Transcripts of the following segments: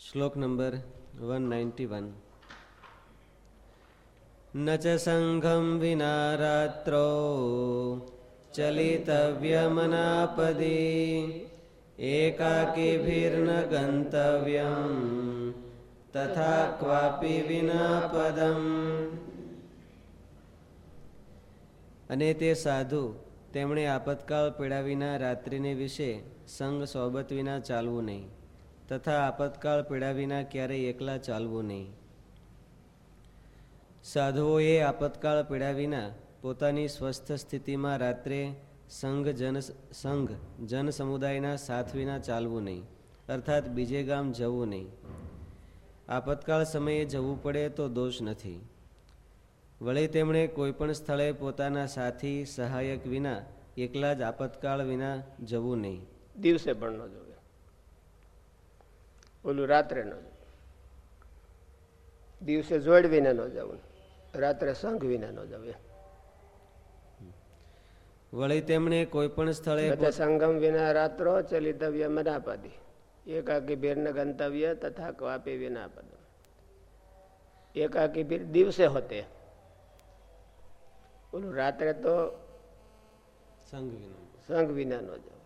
શ્લોક number one ninety one ન ચ સંઘમ વિના રાત્રો ચલિતવ્યમનાપદી એકાકીભીર્ન ગંતવ્યમ તથા ક્વાપી વિના પદમ અને તે સાધુ તેમણે આપતકાળ પીડા વિના રાત્રિને વિશે સંગ સોબત વિના ચાલવું નહીં. તથા આપતકાળ પીડા વિના ક્યારેય એકલા ચાલવું નહીં. સાધુઓએ આપતકાળ પીડા વિના પોતાની સ્વસ્થ સ્થિતિમાં રાત્રે સંઘ જન સંઘ જન સમુદાયના સાથ વિના ચાલવું નહીં, અર્થાત બીજે ગામ જવું નહીં. આપતકાળ સમયે જવું પડે તો દોષ નથી. વળી તેમણે કોઈપણ સ્થળે પોતાના સાથી સહાયક વિના એકલા જ આપતકાળ વિના જવું નહીં. દિવસે પણ ન જોવે. ઓલું રાત્રે ન જવું. દિવસે જોડ વિના ન જવું. રાત્રે સંઘ વિના ન જવું વળી તેમણે કોઈપણ સ્થળે સંગમ વિના રાત્રો ચલિતવ્ય મનાપદી. એકાકી ભીર ગંતવ્ય તથા ક્વાપી વિના પદ એકાકી ભીર દિવસે હોતે. ઓલું રાત્રે તો સંઘ વિના સંઘ વિના ન જવું.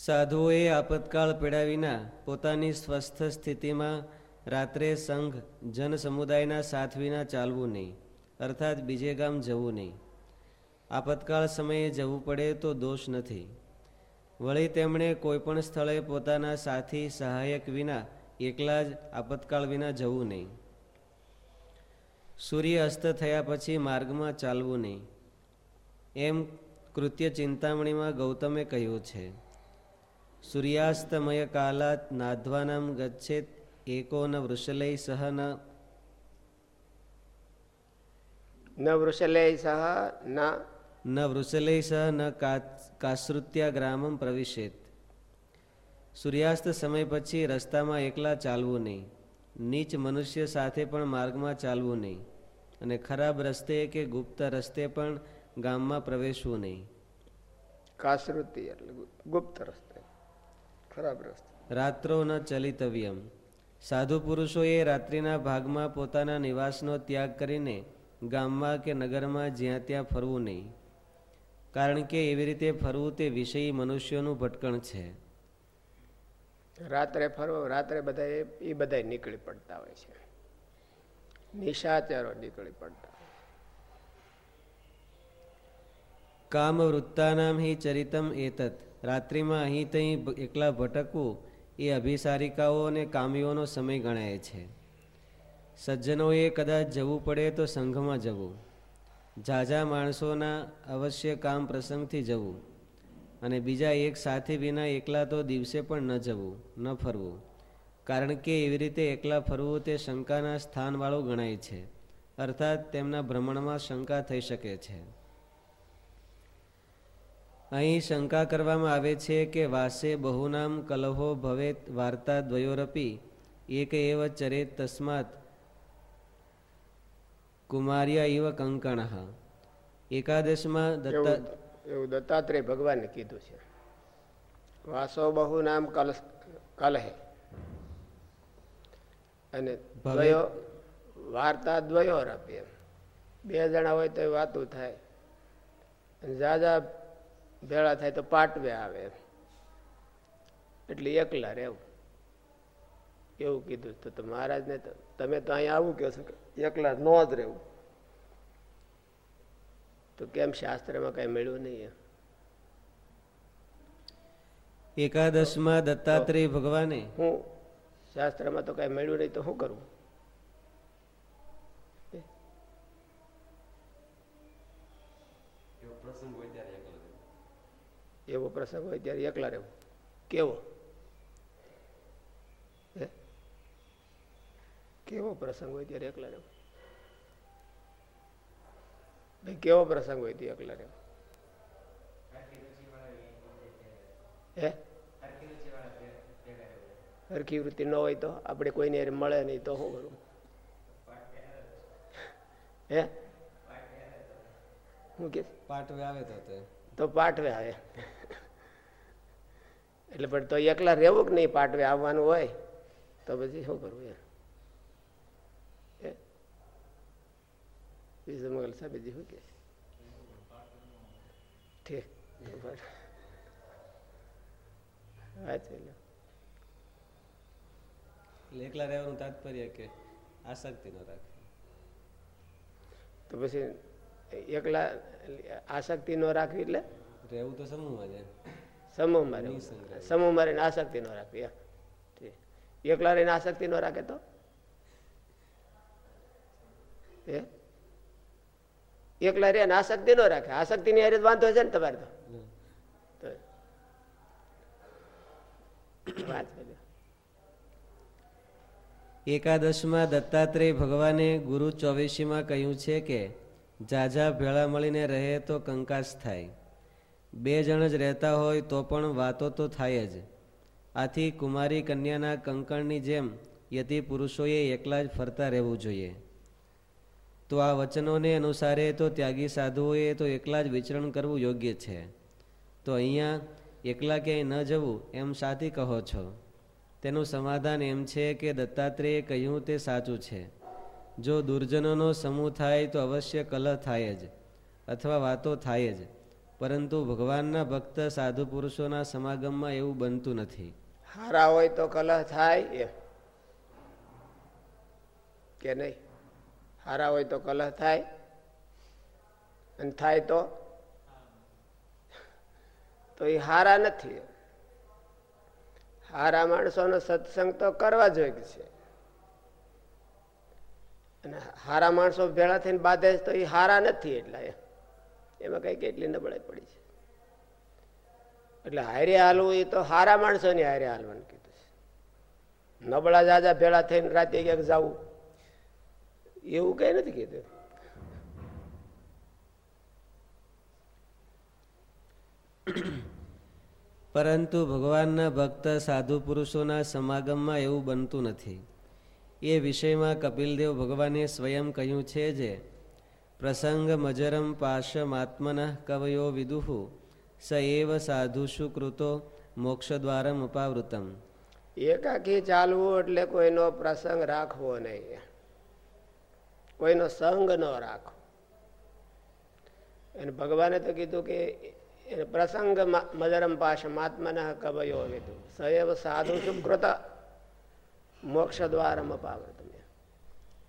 સાધુઓએ આપતકાળ પીડા વિના પોતાની સ્વસ્થ સ્થિતિમાં રાત્રે સંઘ જન સમુદાયના સાથ વિના ચાલવું નહીં, અર્થાત બીજે ગામ જવું નહીં. આપતકાળ સમયે જવું પડે તો દોષ નથી. વળી તેમણે કોઈપણ સ્થળે પોતાના સાથી સહાયક વિના એકલા જ આપતકાળ વિના જવું નહીં. સૂર્ય અસ્ત થયા પછી માર્ગમાં ચાલવું નહીં. એમ કૃત્ય ચિંતામણીમાં ગૌતમે કહ્યું છે. સૂર્યાસ્તમય કાલાત નાધ્વાનામ ગચ્છેત એકો ન વૃષલય સહ ન ન સહ ન ન વૃષલય સહ ન કાશ્રુત્યા ગ્રામમ પ્રવિશેત સૂર્યાસ્ત સમય પછી રસ્તામાં એકલા ચાલવું નહીં નીચ મનુષ્ય સાથે પણ માર્ગમાં ચાલવું નહીં અને ખરાબ રસ્તે કે ગુપ્ત રસ્તે પણ ગામમાં પ્રવેશવું નહીં એટલે ગુપ્ત રસ્તે. ખરાબ રસ્તો. રાત્રો ન ચલિતવ્યમ. સાધુ પુરુષોએ રાત્રિના ભાગમાં પોતાના નિવાસનો ત્યાગ કરીને ગામમાં કે નગરમાં જ્યાં ત્યાં ફરવું નહીં. કારણ કે એવી રીતે ફરવું તે વિષયી મનુષ્યોનું ભટકણ છે. રાત્રે ફરવો રાત્રે બધા એ બધા નીકળી પડતા હોય છે. નિશાચરો નીકળી પડતા કામ વૃત્તાનામ હિ ચરિતમ એતત. રાત્રિમાં અહીં તહીં એકલા ભટકવું એ અભિસારિકાઓ અને કામીઓનો સમય ગણાય છે. સજ્જનોએ કદાચ જવું પડે તો સંઘમાં જવું. ઝાઝા માણસોના અવશ્ય કામ પ્રસંગથી જવું. અને બીજા એક સાથી વિના એકલા તો દિવસે પણ ન જવું, ન ફરવું. કારણ કે એવી રીતે એકલા ફરવું તે શંકાના સ્થાનવાળું ગણાય છે. અર્થાત તેમના ભ્રમણમાં શંકા થઈ શકે છે. અહીં શંકા કરવામાં આવે છે કે વાસે બહુનામ કલહો ભવેત વાર્તા દ્વયોરપી. એક એવ ચરેત તસ્માત કુમાર્યા ઇવ કંકણ. એકાદશમાં દત્તા એવું દત્તાત્રેય ભગવાને કીધું છે. વાસો બહુ નામ કલ કલહે. અને દ્વયો વાર્તા દ્વયો રપી બે જણા હોય તો વાતું થાય. અને જાજા ભેળા થાય તો પાટવે આવે. એટલે એકલા રહેવું. એવું કીધું તો મહારાજને તમે તો અહીંયા આવું કહો છો કે એકલા ન જ રહેવું. તો કેમ શાસ્ત્રમાં કઈ મળ્યું નહીં એકાદશમાં દત્તાત્રેય ભગવાને હું શાસ્ત્રમાં તો કઈ મળ્યું નહીં તો શું કરવું એવો પ્રસંગ હોય ત્યારે એકલા રહેવું. કેવો? કેવો પ્રસંગ હોય ત્યારે એકલા રહેવું? ભાઈ કેવો પ્રસંગ હોય તે એકલા રહેવું? હે? સરખી વૃત્તિ ન હોય તો આપણે કોઈને મળે નહીં તો શું કરું? હે? શું કે? પાટવે આવે તો પાટવે તો પાઠવે આવે. એટલે પણ તો એકલા રહેવું કે નહીં? પાટવે આવવાનું હોય તો પછી શું કરવું એમ? બીજું મંગલ સાહેબ બીજી શું કે ઠીક. એકલા રહેવાનું તાત્પર્ય કે આસક્તિ ન રાખે તો પછી એકલા આસક્તિ ન રાખવી એટલે? રહેવું તો સમૂહમાં છે સમૂહમાં મારે. સમૂહ રહીને આસક્તિ ન રાખવી એકલા રહીને આસક્તિ ન રાખે તો? એકલા રહીને આસક્તિ ન રાખે. આસક્તિ ની હારે વાંધો છે ને તમારે તો? વાત એકાદશમાં દત્તાત્રેય ભગવાને ગુરુ ચોવીસીમાં કહ્યું છે કે ઝાઝા ભેળા મળીને રહે તો કંકાસ થાય. બે જણ જ રહેતા હોય તો પણ વાતો તો થાય જ. આથી કુમારી કન્યાના કંકણની જેમ યતિ પુરુષોએ એકલા જ ફરતા રહેવું જોઈએ. તો આ વચનોને અનુસારે તો ત્યાગી સાધુઓએ તો એકલા જ વિચરણ કરવું યોગ્ય છે. તો અહીંયા એકલા ક્યાંય ન જવું એમ સાથી કહો છો. તેનું સમાધાન એમ છે કે દત્તાત્રેયે કહ્યું તે સાચું છે. જો દુર્જનોનો સમૂહ થાય તો અવશ્ય કલહ થાય જ, અથવા વાતો થાય જ. પરંતુ ભગવાનના ભક્ત સાધુ પુરુષોના સમાગમમાં એવું બનતું નથી. હારા હોય તો કલહ થાય કે નહીં? હારા હોય તો કલહ થાય. અને થાય તો? તો એ હારા નથી. હારા માણસોનો સત્સંગ તો કરવા જોઈએ છે. અને હારા માણસો ભેળા થઈને બાંધે તો એ હારા નથી એટલા એમાં કઈ કેટલી નબળાઈ પડી છે. એટલે હારે હાલવું એ તો હારા માણસોની હારે હાલવાનું કીધું છે. નબળા જાજા ભેળા થઈને રાતે ક્યાંક જવું. એવું કઈ નથી કીધું. પરંતુ ભગવાનના ભક્ત સાધુ પુરુષોના સમાગમમાં એવું બનતું નથી. એ વિષયમાં કપિલદેવ ભગવાને સ્વયં કહ્યું છે જે પ્રસંગ મજરમ પાશમાત્મન કવયો વિદુહુ સ એવ સાધુષુ કૃતો મોક્ષ દ્વારમ અપાવૃતમ એકાકી ચાલવું એટલે કોઈનો પ્રસંગ રાખવો નહીં. કોઈનો સંગ ન રાખવો. અને ભગવાને તો કીધું કે પ્રસંગ મજરમ પાશ મહાત્મા કવયો વિદુ સએવ સાધુ સુકૃત મોક્ષ દ્વારમ અપાવૃત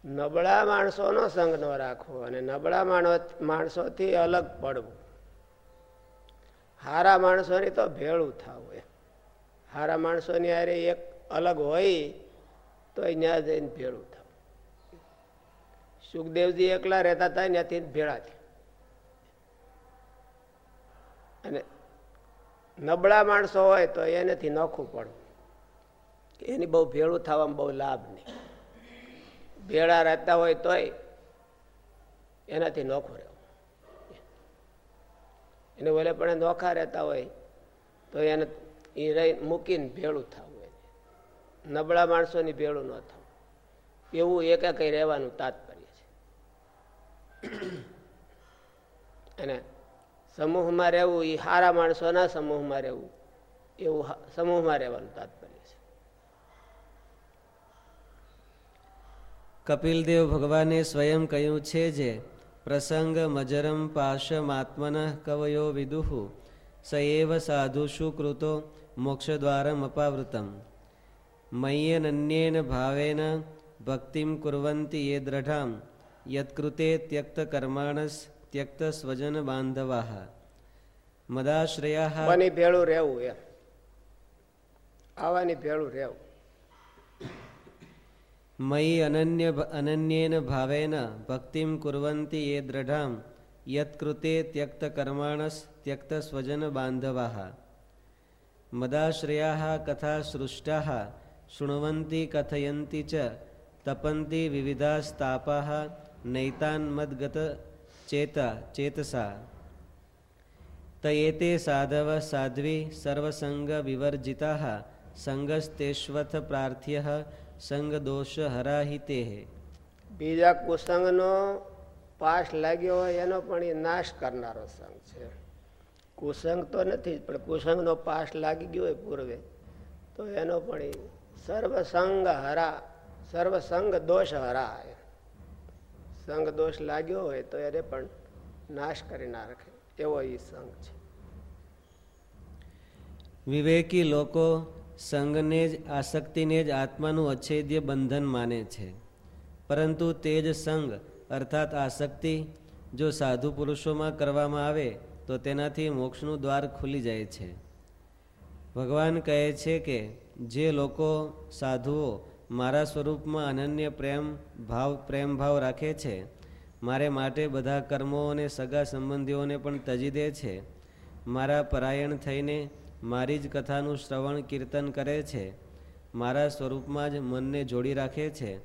નબળા માણસોનો સંગ ન રાખવો અને નબળા માણસોથી અલગ પડવું. હારા માણસોની તો ભેળું થવું એમ. હારા માણસોની હારે એક અલગ હોય તો અહીંયા જઈને ભેળું થવું. સુખદેવજી એકલા રહેતા હતા ત્યાંથી ભેળા અને નબળા માણસો હોય તો એનેથી નોખું પડવું. એની બહુ ભેળું થવામાં બહુ લાભ નહીં. ભેળા રહેતા હોય તોય એનાથી નોખું રહેવું. એને બોલે પણ નોખા રહેતા હોય તો એને એ રહી મૂકીને ભેળું થવું એને નબળા માણસોની ભેળું ન થવું. એવું એક કંઈ રહેવાનું તાત્પર્ય છે. અને સમૂહમાં રહેવું એ સારા માણસોના સમૂહમાં રહેવું એવું સમૂહમાં રહેવાનું તાત્પર્ય છે કપિલદેવ ભગવાને સ્વયં કહ્યું છે જે, પ્રસંગ મજરમ પાશમાત્મન કવયો વિદુહુ સ એવ સાધુષુ કૃતો મોક્ષદ્વારમ અપાવૃતમ. મય્યનન્યેન ભાવેન ભક્તિમ કુર્વંતી યે દ્રઢામ, યત્કૃતે ત્યક્ત કર્માણસ ત્યક્ત સ્વજન બાંધવા. મદાશ્રયા ભેળું રહેવું એમ આવાની ભેળું રહેવું. મયી અનન્ય અનન્યેન ભાવેન ભક્તિમ કુર્વંતી એ દ્રઢામ યત્કૃતે ત્યક્ત કર્માણસ ત્યક્ત સ્વજન બાંધવા મદાશ્રયા કથા સૃષ્ટા શૃણવંતી કથયંતી ચ તપંતી વિવિધાસ્તાપા નૈતાન્મદગત ચેતા ચેતસા તયેતે સાધવ સાધ્વી સર્વસંગ વિવર્જિતા સંગસ્તેશ્વથ પ્રાર્થ્ય સંગ દોષ હરાહિતે બીજા કુસંગનો પાસ લાગ્યો હોય એનો પણ એ નાશ કરનારો સંગ છે. કુસંગ તો નથી પણ કુસંગનો પાસ લાગી ગયો હોય પૂર્વે તો એનો પણ સર્વસંગ હરા સર્વસંગ દોષ હરા સંગ દોષ લાગ્યો હોય તો એને પણ નાશ કરી ના રાખે એવો એ સંગ છે. વિવેકી લોકો સંગને જ, આસક્તિને જ આત્માનું અચ્છેદ્ય બંધન માને છે. પરંતુ તે જ સંગ, અર્થાત આસક્તિ, જો સાધુ પુરુષોમાં કરવામાં આવે, તો તેનાથી મોક્ષનું દ્વાર ખુલી જાય છે. ભગવાન કહે છે કે, જે લોકો સાધુઓ મારા સ્વરૂપમાં અનન્ય પ્રેમ, ભાવ પ્રેમ ભાવ રાખે છે, મારે માટે બધા કર્મો અને સગા સંબંધીઓને પણ તજી દે છે. મારા પરાયણ થઈને મારી જ કથાનું શ્રવણ કીર્તન કરે છે. મારા સ્વરૂપમાં જ મનને જોડી રાખે છે.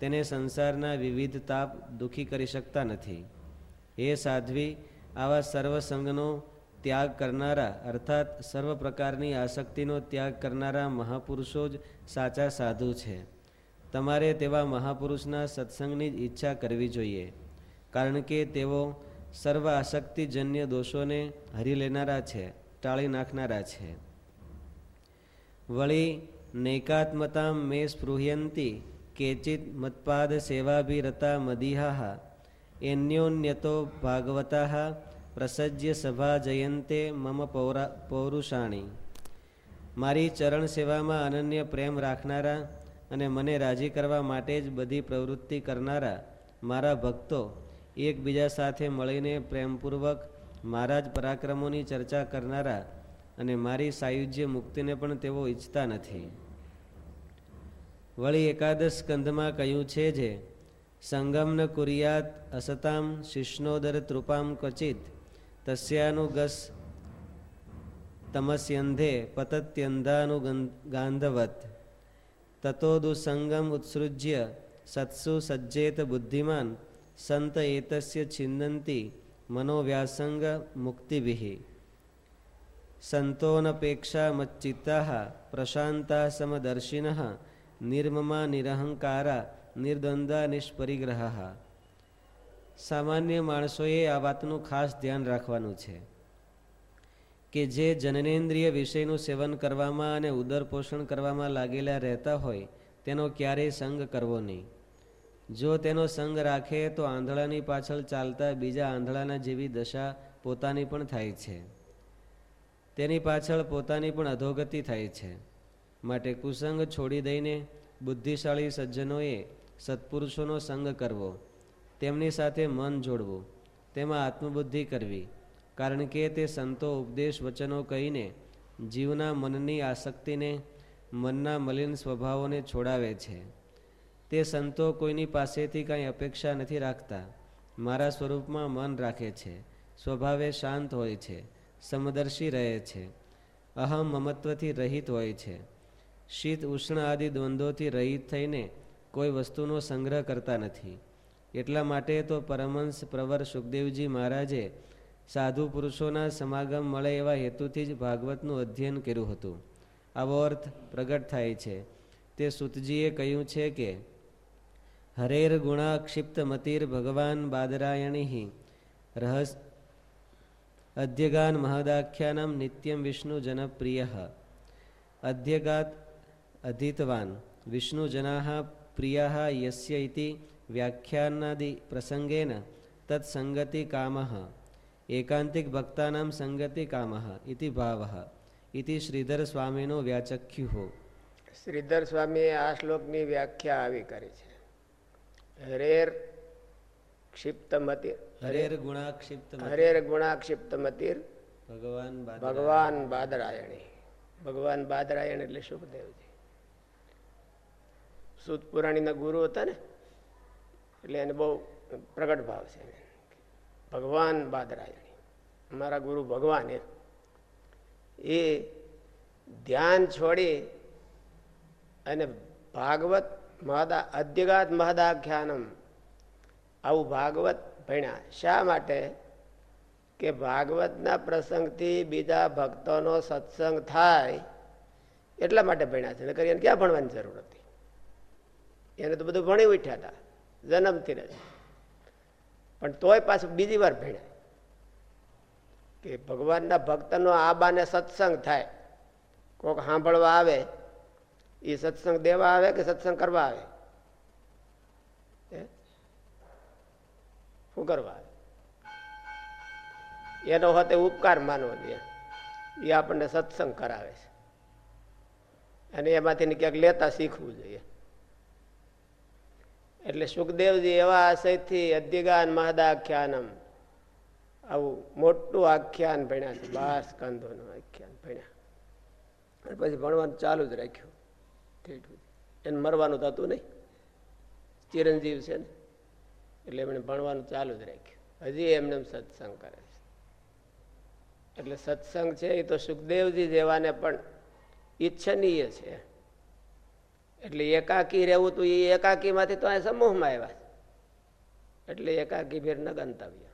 તેને સંસારના વિવિધ તાપ દુઃખી કરી શકતા નથી. એ સાધ્વી, આવા સર્વસંગનો ત્યાગ કરનારા, અર્થાત સર્વ પ્રકારની આસક્તિનો ત્યાગ કરનારા મહાપુરુષો જ સાચા સાધુ છે. તમારે તેવા મહાપુરુષના સત્સંગની જ ઈચ્છા કરવી જોઈએ. કારણ કે તેઓ સર્વ આસક્તિજન્ય દોષોને હરી લેનારા છે. ટાળી નાખનારા છે. વળી નૈકાત્મતા મે સ્પૃહ્યંતી કેચિત મત્પાદ સેવાભિરતા મદીહા એન્યોન્યતો ભાગવતા પ્રસજ્ય સભા જયંતે મમ પૌરા પૌરુષાણી. મારી ચરણ સેવામાં અનન્ય પ્રેમ રાખનારા અને મને રાજી કરવા માટે જ બધી પ્રવૃત્તિ કરનારા મારા ભક્તો એકબીજા સાથે મળીને પ્રેમપૂર્વક મારા જ પરાક્રમોની ચર્ચા કરનારા અને મારી સાયુજ્ય મુક્તિને પણ તેઓ ઈચ્છતા નથી. વળી એકાદશ સ્કંધમાં કહ્યું છે જે સંગમન કુરિયાત અસતામ શિષ્ણોદર તૃપામ ક્વચિત તસ્યાનુગસ તમસ્યંધે પતત્યંધાનુ ગાંધવત. તતો દુસંગમ ઉત્સૃજ્ય, સત્સુ સજ્જેત બુદ્ધિમાન, સંત એતસ્ય છિન્નંતી મનોવ્યાસંગ મુક્તિભિ સંતોનપેક્ષા મચ્ચિત્તા પ્રશાંતા સમદર્શિન નિર્મમા નિરહંકારા નિર્દ્વંદા નિષ્પરિગ્રહ સામાન્ય માણસોએ આ વાતનું ખાસ ધ્યાન રાખવાનું છે કે જે જનનેન્દ્રિય વિષયનું સેવન કરવામાં અને ઉદર પોષણ કરવામાં લાગેલા રહેતા હોય, તેનો ક્યારેય સંગ કરવો નહીં. જો તેનો સંગ રાખે તો આંધળાની પાછળ ચાલતા બીજા આંધળાના જેવી દશા પોતાની પણ થાય છે. તેની પાછળ પોતાની પણ અધોગતિ થાય છે. માટે કુસંગ છોડી દઈને બુદ્ધિશાળી સજ્જનોએ સત્પુરુષોનો સંગ કરવો, તેમની સાથે મન જોડવું, તેમાં આત્મબુદ્ધિ કરવી, કારણ કે તે સંતો ઉપદેશ વચનો કહીને જીવના મનની આસક્તિને, મનના મલિન સ્વભાવોને છોડાવે છે. તે સંતો કોઈની પાસેથી કાંઈ અપેક્ષા નથી રાખતા. મારા સ્વરૂપમાં મન રાખે છે. સ્વભાવે શાંત હોય છે. સમદર્શી રહે છે. અહમ મમત્વથી રહિત હોય છે. શીત, ઉષ્ણ આદિ દ્વંદ્વોથી રહિત થઈને કોઈ વસ્તુનો સંગ્રહ કરતા નથી. એટલા માટે તો પરમહંસ પ્રવર સુખદેવજી મહારાજે સાધુ પુરુષોના સમાગમ મળે એવા હેતુથી જ ભાગવતનું અધ્યયન કર્યું હતું. આવો અર્થ પ્રગટ થાય છે. તે સુતજીએ કહ્યું છે કે હરેર ગુણા ક્ષિપ્ત મતિર ભગવાન બાદરાયણી રહસ અધ્યગાન મહદાખ્યાનમ નિત્યમ વિષ્ણુ જનપ્રિય અધ્યગાત અધિતવાન વિષ્ણુજના પ્રિયા યસ્ય ઇતિ વ્યાખ્યાનાદિ પ્રસંગેન તત્સંગતિ કામ એકાંતિક ભક્તાનામ સંગતિ કામ ઇતિ ભાવ ઇતિ શ્રીધર સ્વામીનો વ્યાચખ્યુ શ્રીધર સ્વામીએ આ શ્લોકની વ્યાખ્યા આવી કરી છે હરેર ક્ષિપ્ત મતિર હરેર ગુણાક્ષિપ્ત હરેર ગુણાક્ષિપ્ત મતિર ભગવાન ભગવાન બાદરાયણી ભગવાન બાદરાયણ એટલે સુખદેવજી। સુદ પુરાણીના ગુરુ હતા ને એટલે એને બહુ પ્રગટ ભાવ છે ભગવાન બાદરાયણી અમારા ગુરુ ભગવાન એ ધ્યાન છોડી અને ભાગવત મહદા અધ્યગાત મહદાખ્યાનમ. આવું ભાગવત ભણ્યા. શા માટે? કે ભાગવતના પ્રસંગથી બીજા ભક્તોનો સત્સંગ થાય એટલા માટે ભણ્યા છે. નકર એને ક્યાં ભણવાની જરૂર હતી? એને તો બધું ભણી ઉઠ્યા હતા. જન્મથી જ. પણ તોય પાછું બીજી વાર ભણ્યા. કે ભગવાનના ભક્તનો આબાને સત્સંગ થાય. કોક સાંભળવા આવે એ સત્સંગ દેવા આવે કે સત્સંગ કરવા આવે? શું કરવા આવે? એનો હોતે ઉપકાર માનવો દે એ આપણને સત્સંગ કરાવે છે. અને એમાંથી ક્યાંક લેતા શીખવું જોઈએ. એટલે સુખદેવજી એવા આશયથી અધિગાન મહદાખ્યાનમ. આવું મોટું આખ્યાન ભણ્યા છે. બાર સ્કંદોનું આખ્યાન ભણ્યા. પછી ભણવાનું ચાલુ જ રાખ્યું. એને મરવાનું થતું નહીં. ચિરંજીવ છે ને, એટલે એમણે ભણવાનું ચાલુ જ રાખ્યું. હજી એમને સત્સંગ કરે છે. એટલે સત્સંગ છે એ તો સુખદેવજી જેવાને પણ ઈચ્છનીય છે. એટલે એકાકી રહેવું તો એ એકાકીમાંથી તો આ સમૂહમાં આવ્યા એટલે એકાકી ફેર ન ગંતવ્ય.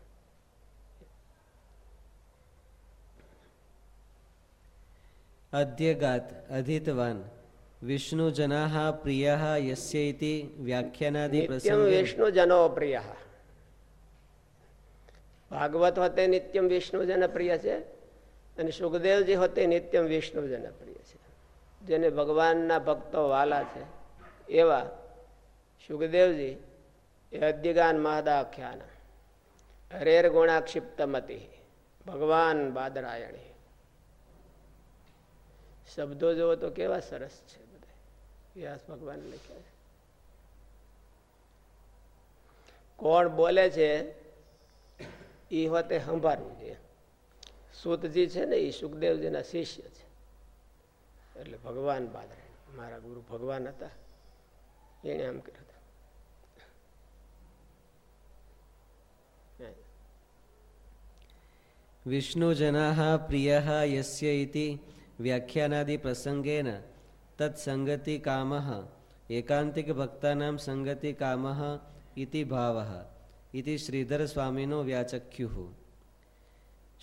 અધ્યગાત, અધિતવાન વિષ્ણુ જના પ્રિય યસ્ય વ્યાખ્યાનાદિ પ્રસંગ વિષ્ણુ જનો પ્રિય ભાગવત હોતે નિત્યમ વિષ્ણુ જન પ્રિય છે અને સુખદેવજી હોતે નિત્યમ વિષ્ણુ જન પ્રિય છે જેને ભગવાનના ભક્તો વાલા છે એવા સુખદેવજી એ અદ્યગાન મહદાખ્યાના હરેર ગુણાક્ષિપ્તમતી ભગવાન બાદરાયણી શબ્દો જુઓ તો કેવા સરસ છે વ્યાસ ભગવાન લખ્યા છે. કોણ બોલે છે એ હોતે સંભાળવું જોઈએ. સુતજી છે ને એ સુખદેવજીના શિષ્ય છે. એટલે ભગવાન બાદરે. મારા ગુરુ ભગવાન હતા. એને આમ કર્યું વિષ્ણુજના પ્રિય યસ્ય વ્યાખ્યાનાદિ પ્રસંગેન તત્સંગતિ કામ એકાંતિક ભક્તાનામ સંગતિ કામ ઇતિ ભાવ ઇતિ શ્રીધર સ્વામીનો વ્યાચખ્યુ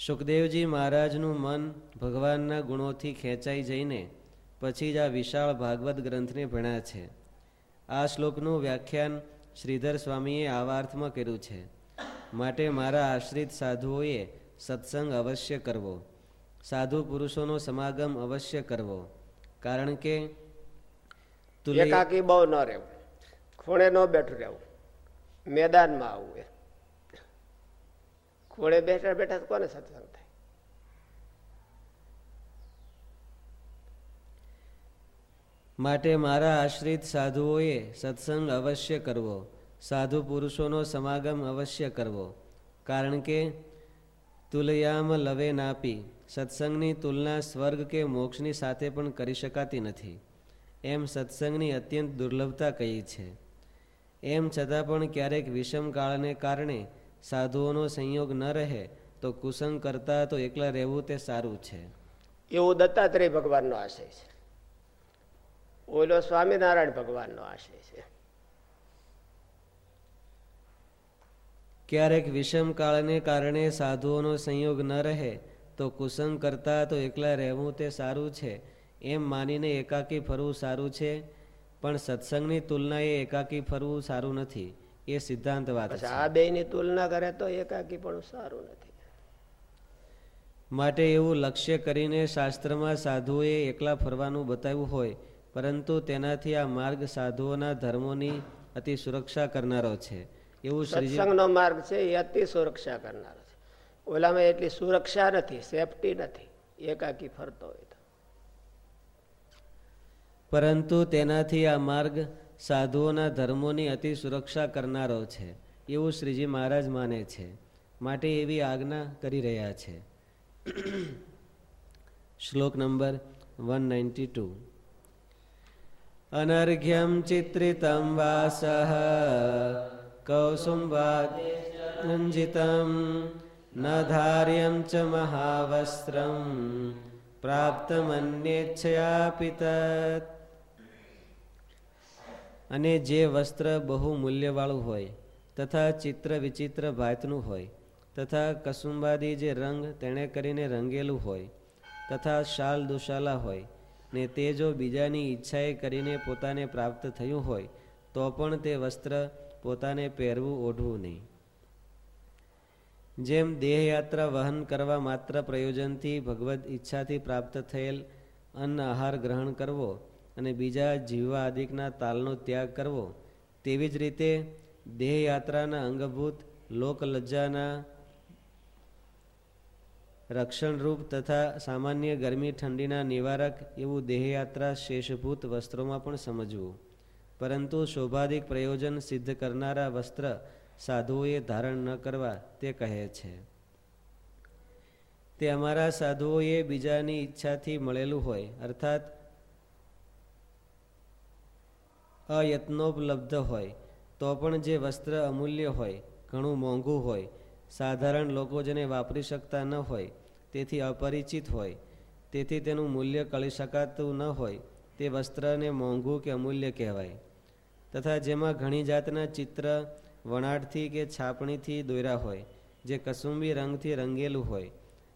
સુખદેવજી મહારાજનું મન ભગવાનના ગુણોથી ખેંચાઈ જઈને પછી જ આ વિશાળ ભાગવત ગ્રંથને ભણ્યા છે આ શ્લોકનું વ્યાખ્યાન શ્રીધર સ્વામીએ આવાર્થમાં કર્યું છે। માટે મારા આશ્રિત સાધુઓએ સત્સંગ અવશ્ય કરવો, સાધુ પુરુષોનો સમાગમ અવશ્ય કરવો કારણ કે એકાકી બહુ ન રહેવું. ખૂણે ન બેઠું રહેવું. મેદાનમાં આવવું ખૂણે બેઠા બેઠા કોને સત્સંગ થાય? માટે મારા આશ્રિત સાધુઓએ સત્સંગ અવશ્ય કરવો. સાધુ પુરુષોનો સમાગમ અવશ્ય કરવો. કારણ કે તુલયામ લવે નાપી સત્સંગની તુલના સ્વર્ગ કે મોક્ષની સાથે પણ કરી શકાતી નથી. એમ સત્સંગની અત્યંત દુર્લભતા કહી છે. એમ છતાં પણ ક્યારેક વિષમકાળને કારણે સાધુઓનો સંયોગ ન રહે તો કુસંગ કરતા તો એકલા રહેવું તે સારું છે. એવું દત્તાત્રેય ભગવાનનો આશય છે. ઓલો સ્વામિનારાયણ ભગવાનનો આશય છે. ક્યારેક વિષમ કાળને કારણે સાધુઓનો સંયોગ ન રહે તો કુસંગ કરતા તો એકલા રહેવું તે સારું છે. એમ માનીને એકાકી ફરવું સારું છે પણ સત્સંગની તુલનાએ એકાકી ફરવું સારું નથી. એ સિદ્ધાંત વાત છે. આ બે ની તુલના કરે તો એકાકી પણ સારું નથી. માટે એવું લક્ષ્ય કરીને શાસ્ત્રમાં સાધુએ એકલા ફરવાનું બતાવ્યું હોય પરંતુ તેનાથી આ માર્ગ સાધુઓના ધર્મોની અતિ સુરક્ષા કરનારો છે. એવું સત્સંગનો માર્ગ છે એ અતિ સુરક્ષા કરનારો. છે ઓલામાં એટલી સુરક્ષા નથી સેફટી નથી, એકાકી ફરતો હોય તો. પરંતુ તેનાથી આ માર્ગ સાધુઓના ધર્મોની અતિ સુરક્ષા કરનારો છે, એવું શ્રીજી મહારાજ માને છે, માટે એવી આજ્ઞા કરી રહ્યા છે. શ્લોક નંબર વન નાઇન્ટી ટુ અનર્ઘ્યમ ચિત્રિતમ વાસ કૌસુંબારંજિતમ ન ધાર્યમ ચ મહાવસ્ત્રમ પ્રાપ્તમન્યેચ્છયાપિત અને જે વસ્ત્ર બહુ મૂલ્યવાળું હોય, તથા ચિત્ર વિચિત્ર ભાતનું હોય, તથા કસુંબાદી જે રંગ તેણે કરીને રંગેલું હોય, તથા શાલ દુશાલા હોય, ને તે જો બીજાની ઈચ્છાએ કરીને પોતાને પ્રાપ્ત થયું હોય, તો પણ તે વસ્ત્ર પોતાને પહેરવું ઓઢવું નહીં. જેમ દેહયાત્રા વહન કરવા માત્ર પ્રયોજનથી ભગવદ્ ઈચ્છાથી પ્રાપ્ત થયેલ અન્ન આહાર ગ્રહણ કરવો અને બીજા જીવવા આદિકના તાલનો ત્યાગ કરવો, તેવી જ રીતે દેહયાત્રાના અંગભૂત લોકલજ્જાના રક્ષણરૂપ તથા સામાન્ય ગરમી ઠંડીના નિવારક એવું દેહયાત્રા શેષભૂત વસ્ત્રોમાં પણ સમજવું. પરંતુ શોભાધિક પ્રયોજન સિદ્ધ કરનારા વસ્ત્ર સાધુઓએ ધારણ ન કરવા તે કહે છે. તે અમારા સાધુઓએ બીજાની ઈચ્છાથી મળેલું હોય, અર્થાત અયત્નોપલબ્ધ હોય, તો પણ જે વસ્ત્ર અમૂલ્ય હોય, ઘણું મોંઘું હોય, સાધારણ લોકો જેને વાપરી શકતા ન હોય, તેથી અપરિચિત હોય, તેથી તેનું મૂલ્ય કળી શકાતું ન હોય, તે વસ્ત્રને મોંઘું કે અમૂલ્ય કહેવાય. તથા જેમાં ઘણી જાતના ચિત્ર વણાટથી કે છાપણીથી દોર્યા હોય જે કસુંબી રંગથી રંગેલું હોય.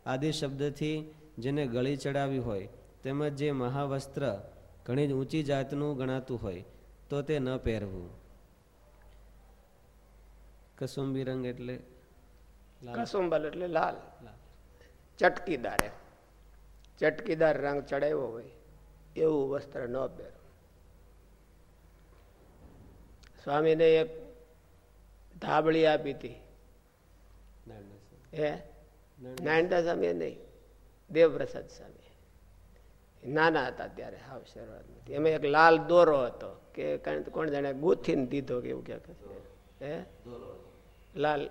આદિ શબ્દથી જેને ગળી ચડાવી હોય તેમજ જે મહાવસ્ત્ર ઘણી જ ઊંચી જાતનું ગણાતું હોય તો તે ન પહેરવું. કસુંબી રંગ એટલે કસુંબલ એટલે લાલ. ચટકીદાર. ચટકીદાર રંગ ચડાવ્યો હોય એવું વસ્ત્ર ન પહેરવું. સ્વામીને એક ધાબળી આપી હતી. હે? નાનતા સ્વામી નહીં, દેવપ્રસાદ સ્વામી નાના હતા ત્યારે, હાવ શરૂઆત એમાં એક લાલ દોરો હતો, કે કોણ જાણે ગૂંથીને દીધો કે એવું ક્યાંક હે? લાલ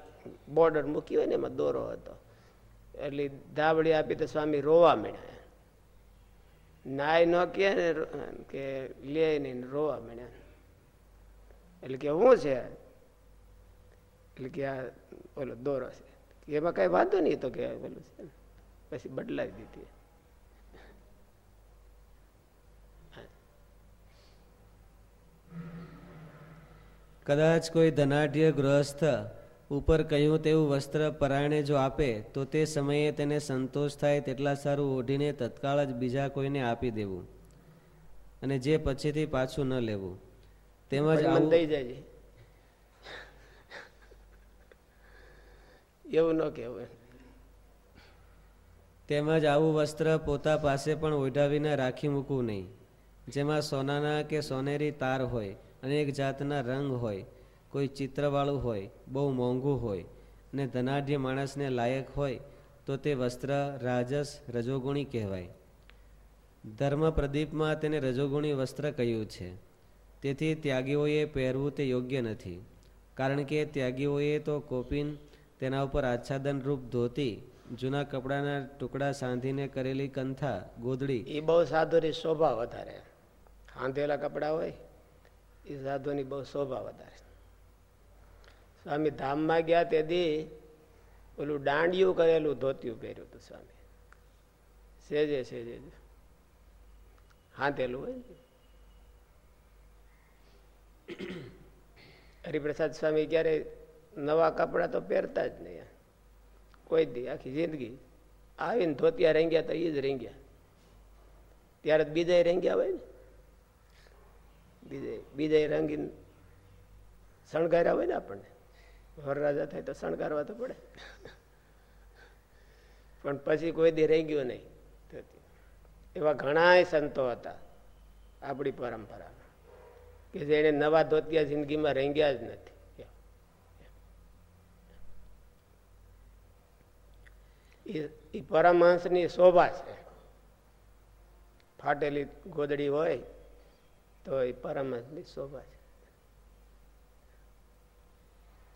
બોર્ડર મૂકી હોય ને એમાં દોરો હતો. એટલે ધાબળી આપી તો સ્વામી રોવા મળ્યા નાય ન કે ને કે લે નહીં રોવા મળ્યા એટલે કે શું છે? એટલે કે આ ઓલો દોરો છે. એમાં કઈ વાંધો નહીં તો કે ઓલું છે. પછી બદલાવી દીધી. કદાચ કોઈ ધનાઢ્ય ગૃહસ્થ ઉપર કહ્યું તેવું વસ્ત્ર પરાયણે જો આપે તો તે સમયે તેને સંતોષ થાય તેટલા સારું ઓઢીને તત્કાળ જ બીજા કોઈને આપી દેવું અને જે પછીથી પાછું ન લેવું. તેમજ થઈ એવું ન કહેવાય. તેમજ આવું વસ્ત્ર પોતા પાસે પણ ઓઢાવીને રાખી મૂકવું નહીં. જેમાં સોનાના કે સોનેરી તાર હોય, અનેક જાતના રંગ હોય, કોઈ ચિત્રવાળું હોય, બહુ મોંઘું હોય, અને ધનાઢ્ય માણસને લાયક હોય, તો તે વસ્ત્ર રાજસ રજોગુણી કહેવાય. ધર્મ પ્રદીપમાં તેને રજોગુણી વસ્ત્ર કહ્યું છે. તેથી ત્યાગીઓએ પહેરવું તે યોગ્ય નથી. કારણ કે ત્યાગીઓએ તો કોપીન તેના ઉપર આચ્છાદન રૂપ ધોતી, જૂના કપડાના ટુકડા સાંધીને કરેલી કંથા, ગોદડી. એ બહુ સાધુની શોભા વધારે. હાંધેલા કપડા હોય એ સાધુની બહુ શોભા વધારે. સ્વામી ધામમાં ગયા તે દી ઓલું દાંડિયું કરેલું ધોતિયું પહેર્યું હતું સ્વામી. સેજે સેજે. હાંધેલું હોય હરિપ્રસાદ સ્વામી ક્યારે નવા કપડા તો પહેરતા જ નહીં. કોઈ દી આખી જિંદગી આવીને ધોતિયા રેંગ્યા તો એ જ રેંગ્યા. ત્યારે બીજા રેંગ્યા હોય ને? બીજે બીજા રંગીન શણગાર્યા હોય ને આપણને? વરરાજા થાય તો શણગારવા તો પડે. પણ પછી કોઈ દી રહી ગયો નહીં એવા ઘણાય સંતો હતા આપણી પરંપરામાં કે જેણે નવા ધોતિયા જિંદગીમાં રેંગ્યા જ નથી. એ પરમહંસની શોભા છે. ફાટેલી ગોદડી હોય તો એ પરમહંસની શોભા છે.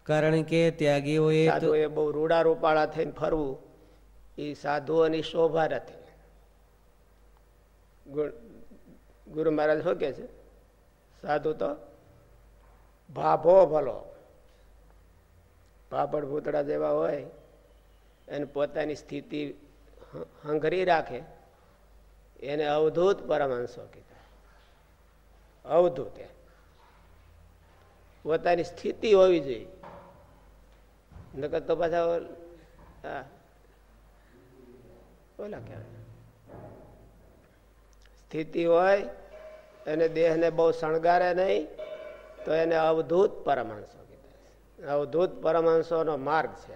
કારણ કે ત્યાગીઓએ એ બહુ રૂડા રૂપાળા થઈને ફરવું એ સાધુઓની શોભા નથી. ગુરુ મહારાજ શું કે છે? સાધુ તો ભાભો ભલો. પાપડ ભૂતડા જેવા હોય એને પોતાની સ્થિતિ હંઘરી રાખે, એને અવધૂત પરમાંશો કીધા. અવધૂત પોતાની સ્થિતિ હોવી જોઈએ. નકર તો પાછા ઓલા કહેવાય. સ્થિતિ હોય અને દેહને બહુ શણગારે નહીં, તો એને અવધૂત પરમાંશો કીધા અવધૂત પરમાંશોનો માર્ગ છે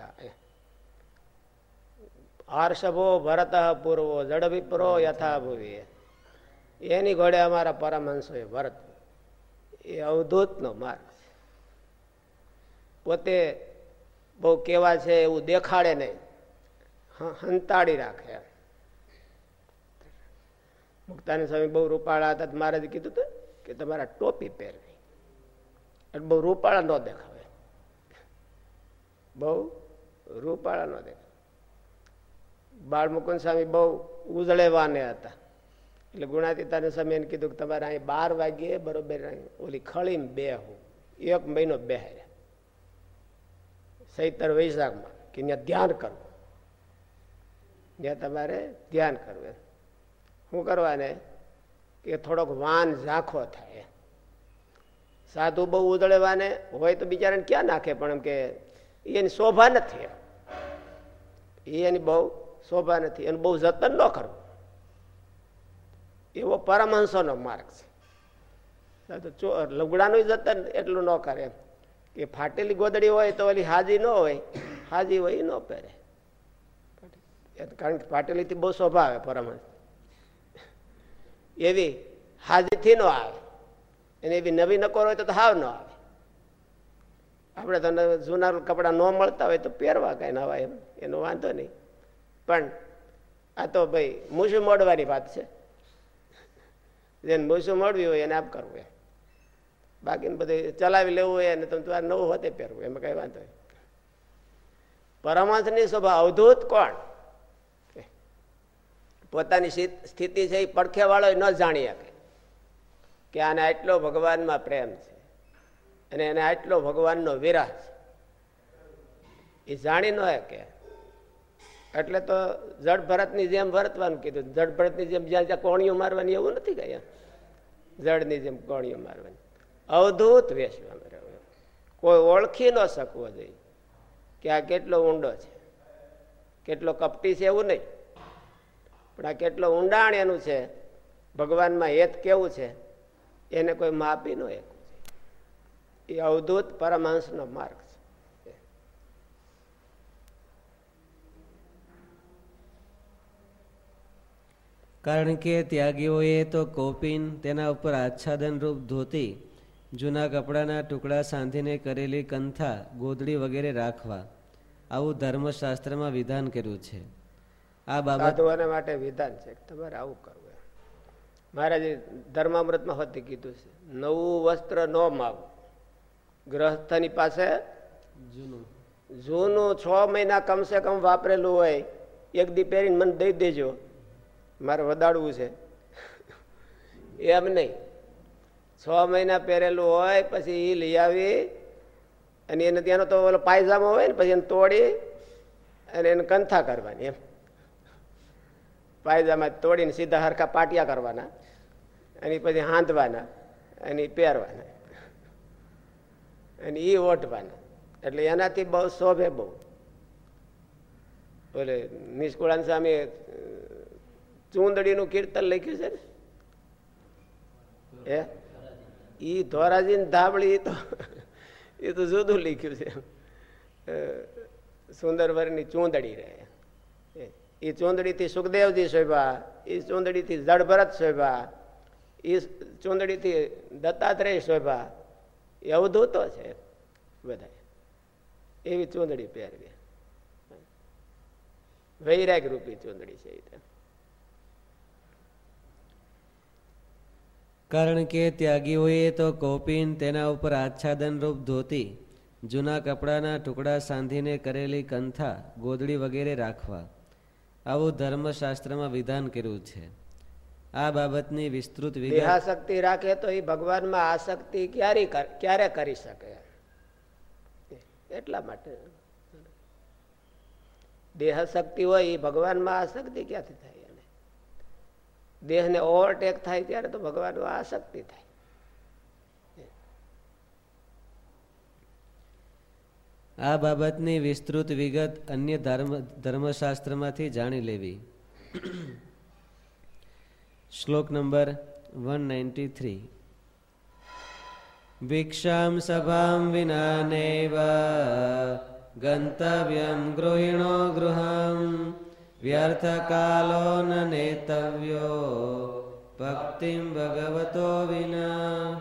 હર્ષભો ભરત પૂર્વો જડ વિપ્રો યથા એની ઘોડે અમારા પરમહંસો એ ભરત. એ અવધૂતનો માર્ગ પોતે બહુ કેવા છે એવું દેખાડે નહીં. હંતાડી રાખે મુક્તાની સ્વામી બહુ રૂપાળા હતા મહારાજે કીધું હતું કે તમારા ટોપી પહેરવી. એટલે બહુ રૂપાળા ન દેખાવે. બહુ રૂપાળા ન દેખાવે બાળ મુકુંદ સ્વામી બહુ ઉજળેવાને હતા. એટલે ગુણાતીતાને સમયને કીધું કે તમારે અહીં બાર વાગ્યે બરોબર ઓલી ખળીમ બે હું. એક મહિનો બેહાર્યા. સૈતર વૈશાખમાં કે ત્યાં ધ્યાન કરવું. ત્યાં તમારે ધ્યાન કરવું શું કરવાને? કે થોડોક વાન ઝાંખો થાય સાધુ બહુ ઉદળેવાને હોય તો બિચારાને ક્યાં નાખે પણ એમ કે એની શોભા નથી એની બહુ શોભા નથી એને બહુ જતન ન કરવું એવો પરમહંસોનો માર્ગ છે. લગડાનું જતન એટલું ન કરે કે ફાટેલી ગોદડી હોય તો ઓલી હાજી ન હોય, હાજી હોય એ ન પહેરે. કારણ કે ફાટેલીથી બહુ શોભા આવે પરમહંસ. એવી હાજીથી ન આવે. એને એવી નવી નકોર હોય તો હાવ ન આવે. આપણે તો જૂના કપડા ન મળતા હોય તો પહેરવા કઈ નવા એમ. એનો વાંધો નહીં. પણ આ તો ભાઈ મૂસું મોડવાની વાત છે. જેને મૂસું મળવી હોય એને આપ કરવું એ બાકીને બધું ચલાવી લેવું હોય અને તમે તમારે નવું હોતે પહેરવું, એમાં કઈ વાંધો પરમાંશની શોભા અવધૂત કોણ? પોતાની સ્થિતિ છે એ પડખે વાળો ન જાણી શકે. કે આને આટલો ભગવાનમાં પ્રેમ છે અને એને આટલો ભગવાનનો વિરાહ છે. એ જાણી ન શકે. એટલે તો જડ ભરતની જેમ વર્તવાનું કીધું. જડ ભરતની જેમ જ્યાં જ્યાં કોણીઓ મારવાની એવું નથી કયા જડની જેમ કોણીઓ મારવાની. અવધૂત વેશમાં કોઈ ઓળખી ન શકવો જોઈએ કે આ કેટલો ઊંડો છે. કેટલો કપટી છે એવું નહીં. પણ આ કેટલો ઊંડાણ એનું છે. ભગવાનમાં હેત કેવું છે? એને કોઈ માપી ન એક એ અવધૂત પરમહંસનો માર્ગ છે કારણ કે ત્યાગીઓએ તો કોપીન તેના ઉપર આચ્છાદન રૂપ ધોતી જૂના કપડાના ટુકડા સાંધીને કરેલી કંથા ગોદડી વગેરે રાખવા. આવું ધર્મશાસ્ત્રમાં વિધાન કર્યું છે. આ બાબત માટે વિધાન છે તમારે આવું કરવું મહારાજે ધર્મામૃતમાં હોતી કીધું છે નવું વસ્ત્ર ન માગવું ગ્રહસ્થની પાસે જૂનું. જૂનું છ મહિના કમસે કમ વાપરેલું હોય એક દી પહેરીને મને દઈ દેજો. મારે વદાડવું છે. એમ નહીં. છ મહિના પહેરેલું હોય, પછી એ લઈ આવી અને એને ત્યાંનો તો ઓલો પાયજામો હોય ને, પછી એને તોડી અને એને કંથા કરવાની એમ. પાયજામા તોડીને સીધા હરખા પાટિયા કરવાના અને પછી હાંધવાના અને પહેરવાના. અને એ ઓઢવાના. એટલે એનાથી બહુ શોભે બહુ. ઓલે નિષ્કુળાન સામે ચૂંદડીનું કીર્તન લખ્યું છે ને? એ ઈ ધોરાજીની ધાબળી તો એ તો જુદું લખ્યું છે. સુંદરવરની ચૂંદડી રહે. એ ચૂંદડીથી સુખદેવજી શોભા એ ચૂંદડીથી જડભરત શોભા એ ચૂંદડીથી દત્તાત્રેય શોભા, એ અવધૂતો છે બધા એવી ચૂંદડી પહેરવી. વૈરાગ રૂપી ચૂંદડી છે કારણ કે ત્યાગીઓએ તો કોપીન તેના ઉપર આચ્છાદન રૂપ ધોતી, જૂના કપડાના ટુકડા સાંધીને કરેલી કંથા, ગોદડી વગેરે રાખવા. આવું ધર્મશાસ્ત્રમાં વિધાન કર્યું છે. આ બાબતની વિસ્તૃત આસક્તિ રાખે તો એ ભગવાનમાં આસક્તિ ક્યારે ક્યારે કરી શકે? એટલા માટે. દેહ શક્તિ હોય એ ભગવાનમાં આસક્તિ ક્યાંથી થાય? દેહને ઓવરટેક થાય ત્યારે તો ભગવાન આસક્તિ થાય. આ બાબતની વિસ્તૃત વિગત અન્ય ધર્મ, ધર્મશાસ્ત્રમાંથી જાણી લેવી. શ્લોક નંબર વન નાઇન્ટી થ્રી. ભિક્ષામ સભામ વિના નૈવ, ગંતવ્યમ ગૃહિણો ગૃહમ. વ્યર્થ કાલો નેતવ્યો ભક્તિમ ભગવતો વિના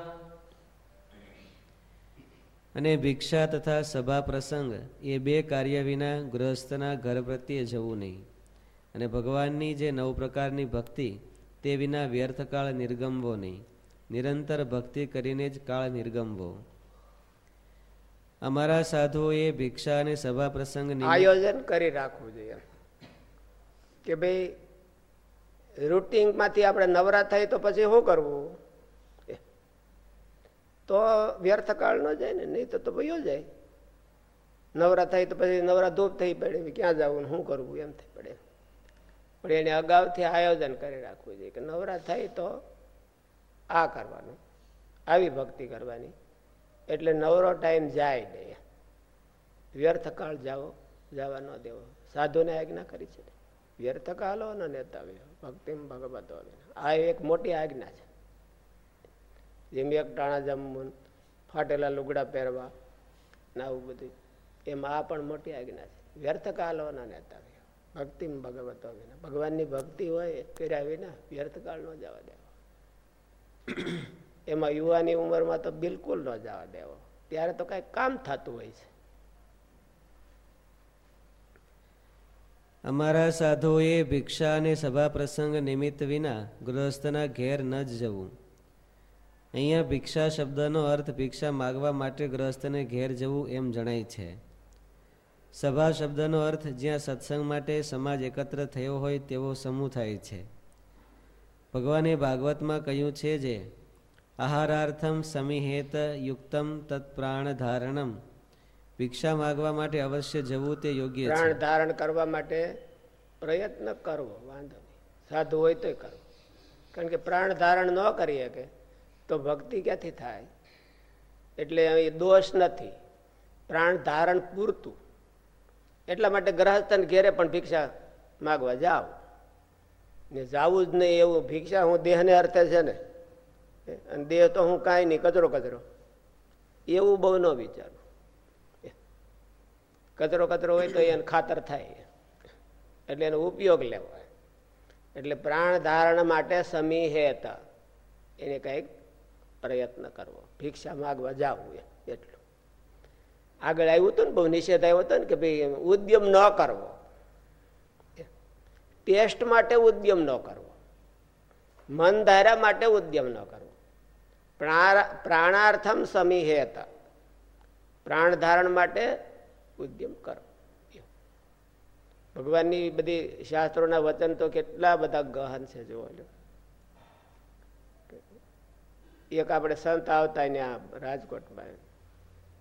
અને ભિક્ષા તથા સભા પ્રસંગ એ બે કાર્ય વિના ગૃહસ્થના ઘર પ્રત્યે જવું નહીં. અને ભગવાનની જે નવ પ્રકારની ભક્તિ, તે વિના વ્યર્થ કાળ નિર્ગમવો નહીં. નિરંતર ભક્તિ કરીને જ કાળ નિર્ગમવો. અમારા સાધુઓએ ભિક્ષા અને સભા પ્રસંગ આયોજન કરી રાખવું જોઈએ. કે ભાઈ રૂટિંગમાંથી આપણે નવરા થાય તો પછી શું કરવું? તો વ્યર્થ કાળ ન જાય ને, નહીં તો તો જાય. નવરા થાય તો પછી નવરા ધૂપ થઈ પડે ક્યાં જવું શું કરવું એમ થઈ પડે. પણ એને અગાઉથી આયોજન કરી રાખવું જોઈએ કે નવરા થાય તો આ કરવાનું, આવી ભક્તિ કરવાની. એટલે નવરો ટાઈમ જાય નહીં. વ્યર્થ કાળ જાઓ જવા ન દેવો. સાધુને આજ્ઞા કરી છે. વ્યર્થ કાલો ન નેતાવ્યો ભક્તિ ભગવતો આ એક મોટી આજ્ઞા છે. જેમ એક ટાણા જમવું, ફાટેલા લુગડા પહેરવા, ને આવું બધું. એમાં આ પણ મોટી આજ્ઞા છે. વ્યર્થ કાલો ન નેતાવ્યો ભક્તિ ભગવતો વિના ભગવાનની ભક્તિ હોય કર્યા વિના વ્યર્થ કાળ ન જવા દેવો. એમાં યુવાની ઉંમરમાં તો બિલકુલ ન જવા દેવો. ત્યારે તો કઈ કામ થતું હોય છે. અમારા સાધુઓએ ભિક્ષા અને સભા પ્રસંગ નિમિત્ત વિના ગૃહસ્થના ઘેર ન જ જવું. અહીંયા ભિક્ષા શબ્દનો અર્થ ભિક્ષા માગવા માટે ગૃહસ્થને ઘેર જવું એમ જણાય છે. સભા શબ્દનો અર્થ જ્યાં સત્સંગ માટે સમાજ એકત્ર થયો હોય તેવો સમૂહ થાય છે. ભગવાને ભાગવતમાં કહ્યું છે જે, આહારાર્થમ સમિહેત યુક્તમ તત્પ્રાણ ધારણમ ભિક્ષા માગવા માટે અવશ્ય જવું તે યોગ્ય પ્રાણ ધારણ કરવા માટે પ્રયત્ન કરવો, વાંધો નહીં. સાધુ હોય તોય કરવો કારણ કે પ્રાણ ધારણ ન કરી શકે તો ભક્તિ ક્યાંથી થાય? એટલે અહીં દોષ નથી. પ્રાણ ધારણ પૂરતું. એટલા માટે ગ્રહસ્થન ઘેરે પણ ભિક્ષા માગવા જાઓ. ને જાવું જ નહીં એવું. ભિક્ષા હું દેહને અર્થે છે ને. અને દેહ તો હું કાંઈ નહીં, કચરો કચરો. એવું બહુ ન વિચારું. કચરો કચરો હોય તો એને ખાતર થાય. એટલે એનો ઉપયોગ લેવો. એટલે પ્રાણ ધારણ માટે સમી હેત. એને કંઈક પ્રયત્ન કરવો. ભિક્ષા માગવા જવું એટલું. આગળ આવ્યું હતું ને, બહુ નિષેધ આવ્યો હતો ને, કે ભાઈ ઉદ્યમ ન કરવો. ટેસ્ટ માટે ઉદ્યમ ન કરવો. મન ધાર્યા માટે ઉદ્યમ ન કરવો. પ્રાણાર્થમ સમી હેત. પ્રાણ ધારણ માટે ઉદ્યમ કરો. ભગવાનની બધી શાસ્ત્રોના વચન તો કેટલા બધા ગહન છે જોવો એક આપણે સંત આવતા ને રાજકોટમાં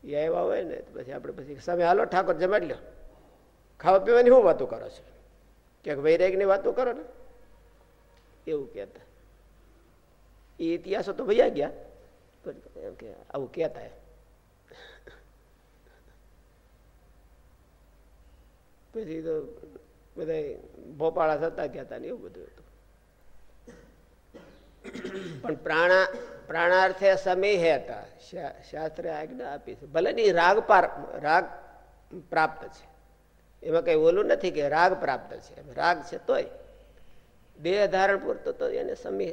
એ આવ્યા હોય ને પછી આપણે પછી સમય હાલો ઠાકોર, જમાડી લો ખાવા પીવાની શું વાતો કરો છો? ક્યાંક વૈરાગની વાતો કરો ને. એવું કહેતા. એ ઇતિહાસો તો ભૈયા ગયા. એમ કે, આવું કહેતા પછી તો બધા ભોપાળા થતા ગયા હતા ને એવું બધું હતું. પણ પ્રાણા, પ્રાણાર્થે સમય હતા શાસ્ત્રે આજ્ઞા આપી છે. ભલે ની રાગ રાગ પ્રાપ્ત છે. એમાં કઈ ઓલું નથી કે રાગ પ્રાપ્ત છે. રાગ છે તોય. દેહ ધારણ પૂરતો તો એને સમય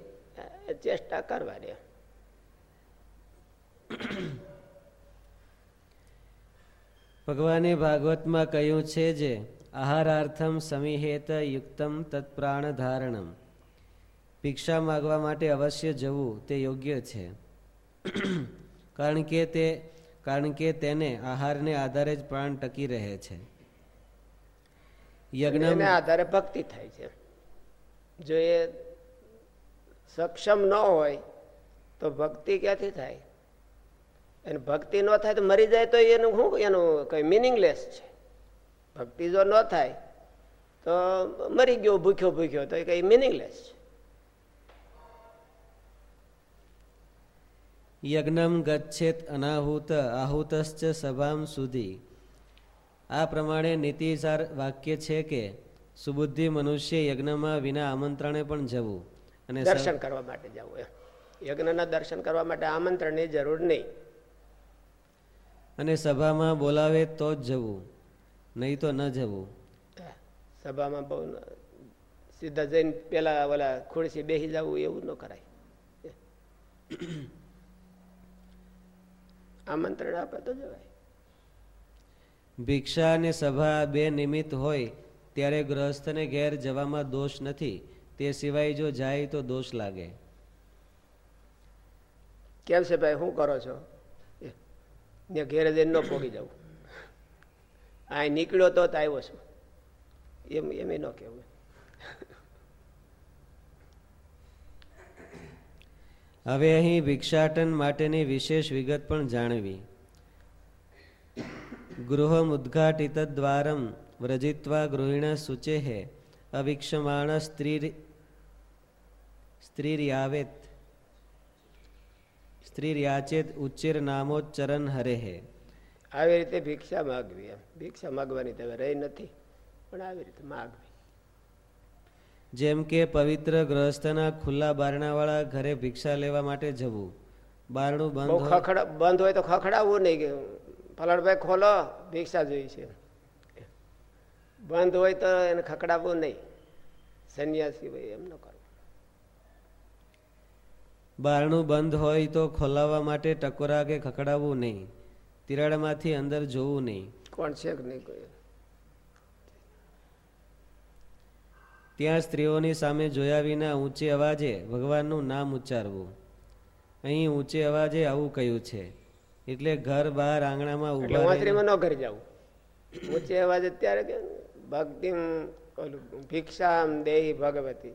ચેષ્ટા કરવાની ભગવાને ભાગવતમાં કહ્યું છે જે, આહારાર્થમ સમિહેત યુક્તમ તત્પ્રાણ ધારણમ ભિક્ષા માગવા માટે અવશ્ય જવું તે યોગ્ય છે. કારણ કે તે, કારણ કે તેને આહારને આધારે જ પ્રાણ ટકી રહે છે. યજ્ઞને આધારે ભક્તિ થાય છે. જો એ સક્ષમ ન હોય, તો ભક્તિ ક્યાંથી થાય? અને ભક્તિ ન થાય તો મરી જાય તો એનું શું એનું કઈ મિનિંગલેસ છે. ભક્તિ જો ન થાય તો મરી ગયો ભૂખ્યો ભૂખ્યો તો એ કઈ મિનિંગલેસ છે. યજ્ઞમ ગચ્છેત અનાહુત આહુતશ્ચ સભામ સુધી. આ પ્રમાણે નીતિસાર વાક્ય છે કે સુબુદ્ધિ મનુષ્ય યજ્ઞમાં વિના આમંત્રણે પણ જવું. અને દર્શન કરવા માટે જવું યજ્ઞના દર્શન કરવા માટે આમંત્રણની જરૂર નહીં. અને સભામાં બોલાવે તો જ જવું નહીં તો ન જવું. સભામાં બહુ સીધા જઈને પેલા ઓલા ખુરશી બેસી જવું એવું ન કરાય. આમંત્રણ આપે તો જવાય. ભિક્ષા અને સભા બે નિમિત્ત હોય ત્યારે ગ્રહસ્થને ઘેર જવામાં દોષ નથી. તે સિવાય જો જાય તો દોષ લાગે. કેમ છે ભાઈ શું કરો છો? ને ઘેરે જઈને ન પોગી જવું આ નીકળ્યો તો આવ્યો છું. એમ એમ ન કેવું હવે અહીં ભિક્ષાટન માટેની વિશેષ વિગત પણ જાણવી. ગૃહમ ઉદ્ઘાટિત દ્વારમ વ્રજિત્વા ગૃહિણ શુચેહે અવિક્ષમાણ સ્ત્રી સ્ત્રીર્યાવેત સ્ત્રીર્યાચેત ઉચ્ચિર હરે હે. આવી રીતે ભિક્ષા માગવી એમ. ભિક્ષા માગવાની તમે રહી નથી પણ આવી રીતે માગવી. જેમ કે પવિત્ર ગ્રહસ્થના ખુલ્લા બારણાવાળા ઘરે ભિક્ષા લેવા માટે જવું. બારણું બંધ ખખડા બંધ હોય તો ખખડાવવું નહીં કે ફલાણભાઈ ખોલો ભિક્ષા જોઈ છે. બંધ હોય તો એને ખખડાવવું નહીં. સંન્યાસી હોય એમ ન કરવું બારણું બંધ હોય તો ખોલાવવા માટે ટકોરા કે ખકડાવવું નહીં. તિરાડમાંથી અંદર જોવું નહીં. કોણ છે કે નહીં કોઈ? ત્યાં સ્ત્રીઓની સામે જોયા વિના ઊંચે અવાજે ભગવાનનું નામ ઉચ્ચારવું. અહીં ઊંચે અવાજે આવું કહ્યું છે. એટલે ઘર બહાર આંગણામાં ઊભા ન કરી જવું. ઊંચે અવાજ ત્યારે કે ભક્તિ ભિક્ષામ દેહી ભગવતી.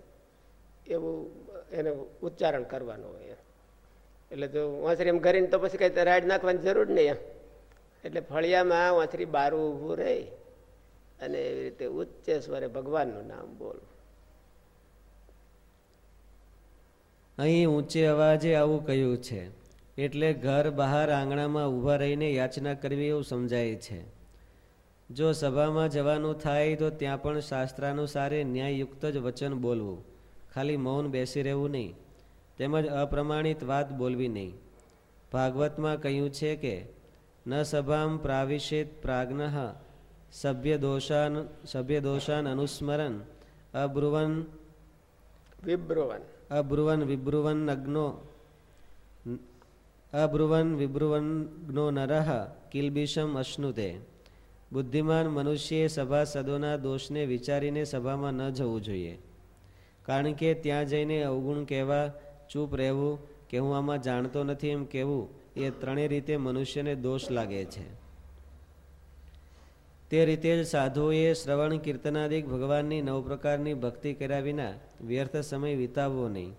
એવું એને ઉચ્ચારણ કરવાનું હોય એટલે તો વાંસરી એમ કરીને તો પછી કઈ રાઈડ નાખવાની જરૂર નહીં એમ. એટલે ફળિયામાં વાંસરી બારું ઊભું રહે અને એવી રીતે ઉચ્ચે સ્વરે ભગવાનનું નામ બોલવું. અહીં ઊંચે અવાજે આવું કહ્યું છે, એટલે ઘર બહાર આંગણામાં ઊભા રહીને યાચના કરવી એવું સમજાય છે. જો સભામાં જવાનું થાય તો ત્યાં પણ શાસ્ત્રાનુસારે ન્યાયયુક્ત જ વચન બોલવું. ખાલી મૌન બેસી રહેવું નહીં તેમજ અપ્રમાણિત વાત બોલવી નહીં. ભાગવતમાં કહ્યું છે કે ન સભામ પ્રાવિશેત પ્રાજ્ઞ સભ્ય દોષાન સભ્ય દોષાન અનુસ્મરન અબ્રુવન વિબ્રુવન. અબ્રુવન વિબ્રુવન અગ્નો અબ્રુવન વિબ્રુવનગ્નો નરહ કિલબિષમ અશ્નુતે. બુદ્ધિમાન મનુષ્યએ સભાસદોના દોષને વિચારીને સભામાં ન જવું જોઈએ. કારણ કે ત્યાં જઈને અવગુણ કહેવા, ચૂપ રહેવું, કે હું આમાં જાણતો નથી એમ કહેવું, એ ત્રણેય રીતે મનુષ્યને દોષ લાગે છે. તે રીતે જ સાધુઓએ શ્રવણ કીર્તનાદિક ભગવાનની નવ પ્રકારની ભક્તિ કર્યા વિના વ્યર્થ સમય વિતાવવો નહીં.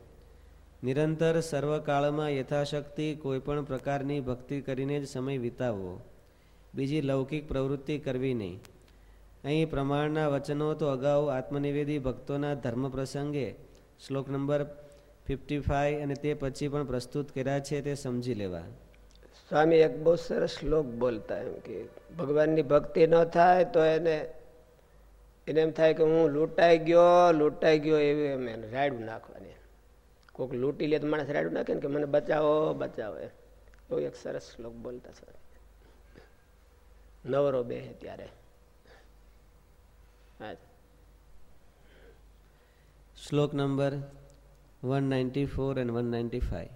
નિરંતર સર્વકાળમાં યથાશક્તિ કોઈપણ પ્રકારની ભક્તિ કરીને જ સમય વિતાવવો. બીજી લૌકિક પ્રવૃત્તિ કરવી નહીં. અહીં પ્રમાણના વચનો તો અગાઉ આત્મનિવેદી ભક્તોના ધર્મ પ્રસંગે શ્લોક નંબર ફિફ્ટી ફાઇવ અને તે પછી પણ પ્રસ્તુત કર્યા છે તે સમજી લેવા. સ્વામી એક બહુ સરસ શ્લોક બોલતા એમ કે, ભગવાનની ભક્તિ ન થાય તો એને એને એમ થાય કે હું લૂંટાઈ ગયો લૂંટાઈ ગયો એવી એમ એને રાડું નાખવાની. કોઈક લૂંટી લે તો માણસ રાડું નાખે ને કે મને બચાવો બચાવો એમ. બહુ એક સરસ શ્લોક બોલતા સ્વામી. નવરો બે ત્યારે. શ્લોક number one ninety four and one ninety five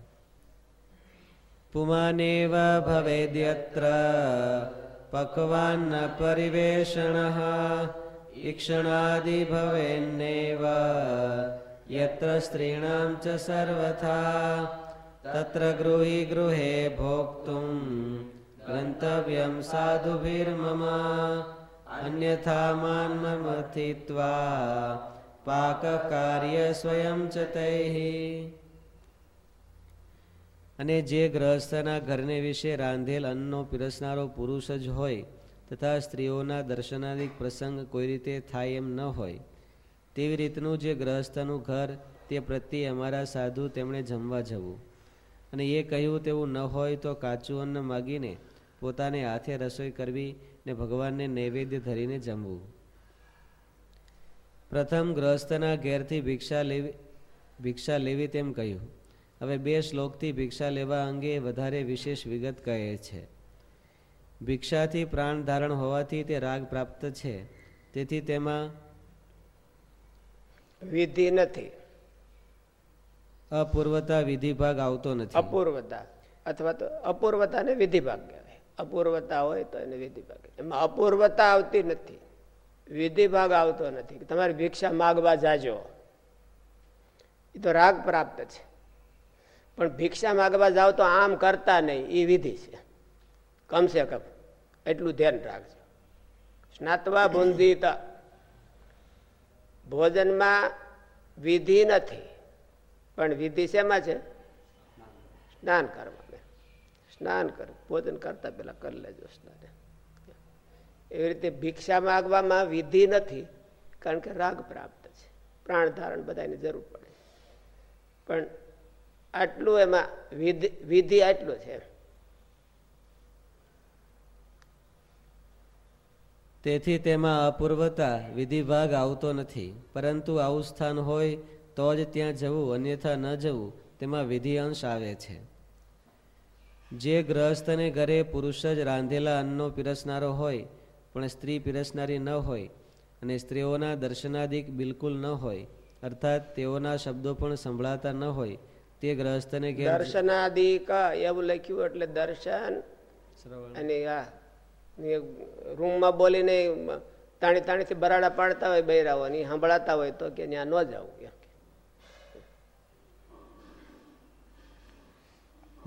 પુમાનેવ ભવેદ્યત્ર પક્વાન્ન પરિવેષણ ઈક્ષણાદિ ભવેન્નેવ યત્ર સ્ત્રીણાં ચ સર્વથા તત્ર ગૃહી ગૃહે ભોક્તું ગંતવ્યમ સાધુભીર્મમ અન્યથા માન્મથિત્વા પાક કાર્ય સ્વયં ચ અને જે ગ્રહસ્થના ઘરને વિશે રાંધેલ અન્નનો પીરસનારો પુરુષ જ હોય, તથા સ્ત્રીઓના દર્શનાદિક પ્રસંગ કોઈ રીતે થાય એમ ન હોય, તેવી રીતનું જે ગ્રહસ્થનું ઘર, તે પ્રત્યે અમારા સાધુ તેમણે જમવા જવું. અને એ કહ્યું તેવું ન હોય તો કાચું અન્ન માગીને પોતાને હાથે રસોઈ કરવી ને ભગવાનને નૈવેદ્ય ધરીને જમવું. પ્રથમ ગ્રહસ્થના ઘેરથી ભિક્ષા લેવી ભિક્ષા લેવી તેમ કહ્યું. હવે બે શ્લોકથી ભિક્ષા લેવા અંગે વધારે વિશેષ વિગત કહે છે. ભિક્ષાથી પ્રાણ ધારણ હોવાથી તે રાગ પ્રાપ્ત છે. તેથી તેમાં વિધિ નથી. અપૂર્વતા વિધિ ભાગ આવતો નથી. અપૂર્વતા અથવા તો અપૂર્વતા ને વિધિ ભાગ અપૂર્વતા હોય તો એને વિધિ ભાગ. એમાં અપૂર્વતા આવતી નથી. વિધિ ભાગ આવતો નથી. તમારે ભિક્ષા માગવા જાજો. એ તો રાગ પ્રાપ્ત છે. પણ ભિક્ષા માગવા જાઓ તો આમ કરતા નહીં. એ વિધિ છે. કમસે કમ એટલું ધ્યાન રાખજો. સ્નાતવા બુંદીતા ભોજનમાં વિધિ નથી. પણ વિધિ શેમાં છે? સ્નાન કરવાનું સ્નાન કર, ભોજન કરતા પેલા કરી લેજો સ્નાન. એવી રીતે ભિક્ષા માગવામાં વિધિ નથી, કારણ કે રાગ પ્રાપ્ત છે. પ્રાણ ધારણ બધાની જરૂર પડે. પણ આટલું એમાં વિધિ વિધિ આટલું છે. તેથી તેમાં અપૂર્વતા, વિધિ ભાગ આવતો નથી. પરંતુ આવું સ્થાન હોય તો જ ત્યાં જવું, અન્યથા ન જવું, તેમાં વિધિ અંશ આવે છે. જે ગ્રહસ્થને ઘરે પુરુષ જ રાંધેલા અન્નનો પીરસનારો હોય, પણ સ્ત્રી પીરસનારી ન હોય અને સ્ત્રીઓના દર્શનાદિક બિલકુલ ન હોય, અર્થાત તેઓના શબ્દો પણ સંભળાતા ન હોય, તે ગ્રહસ્થને ઘેર દર્શનાદિક, એવું લખ્યું એટલે દર્શન અને રૂમમાં બોલીને તાણી તાણીથી બરાડા પાડતા હોય બૈરાઓની સંભળાતા હોય તો કે ત્યાં ન જવું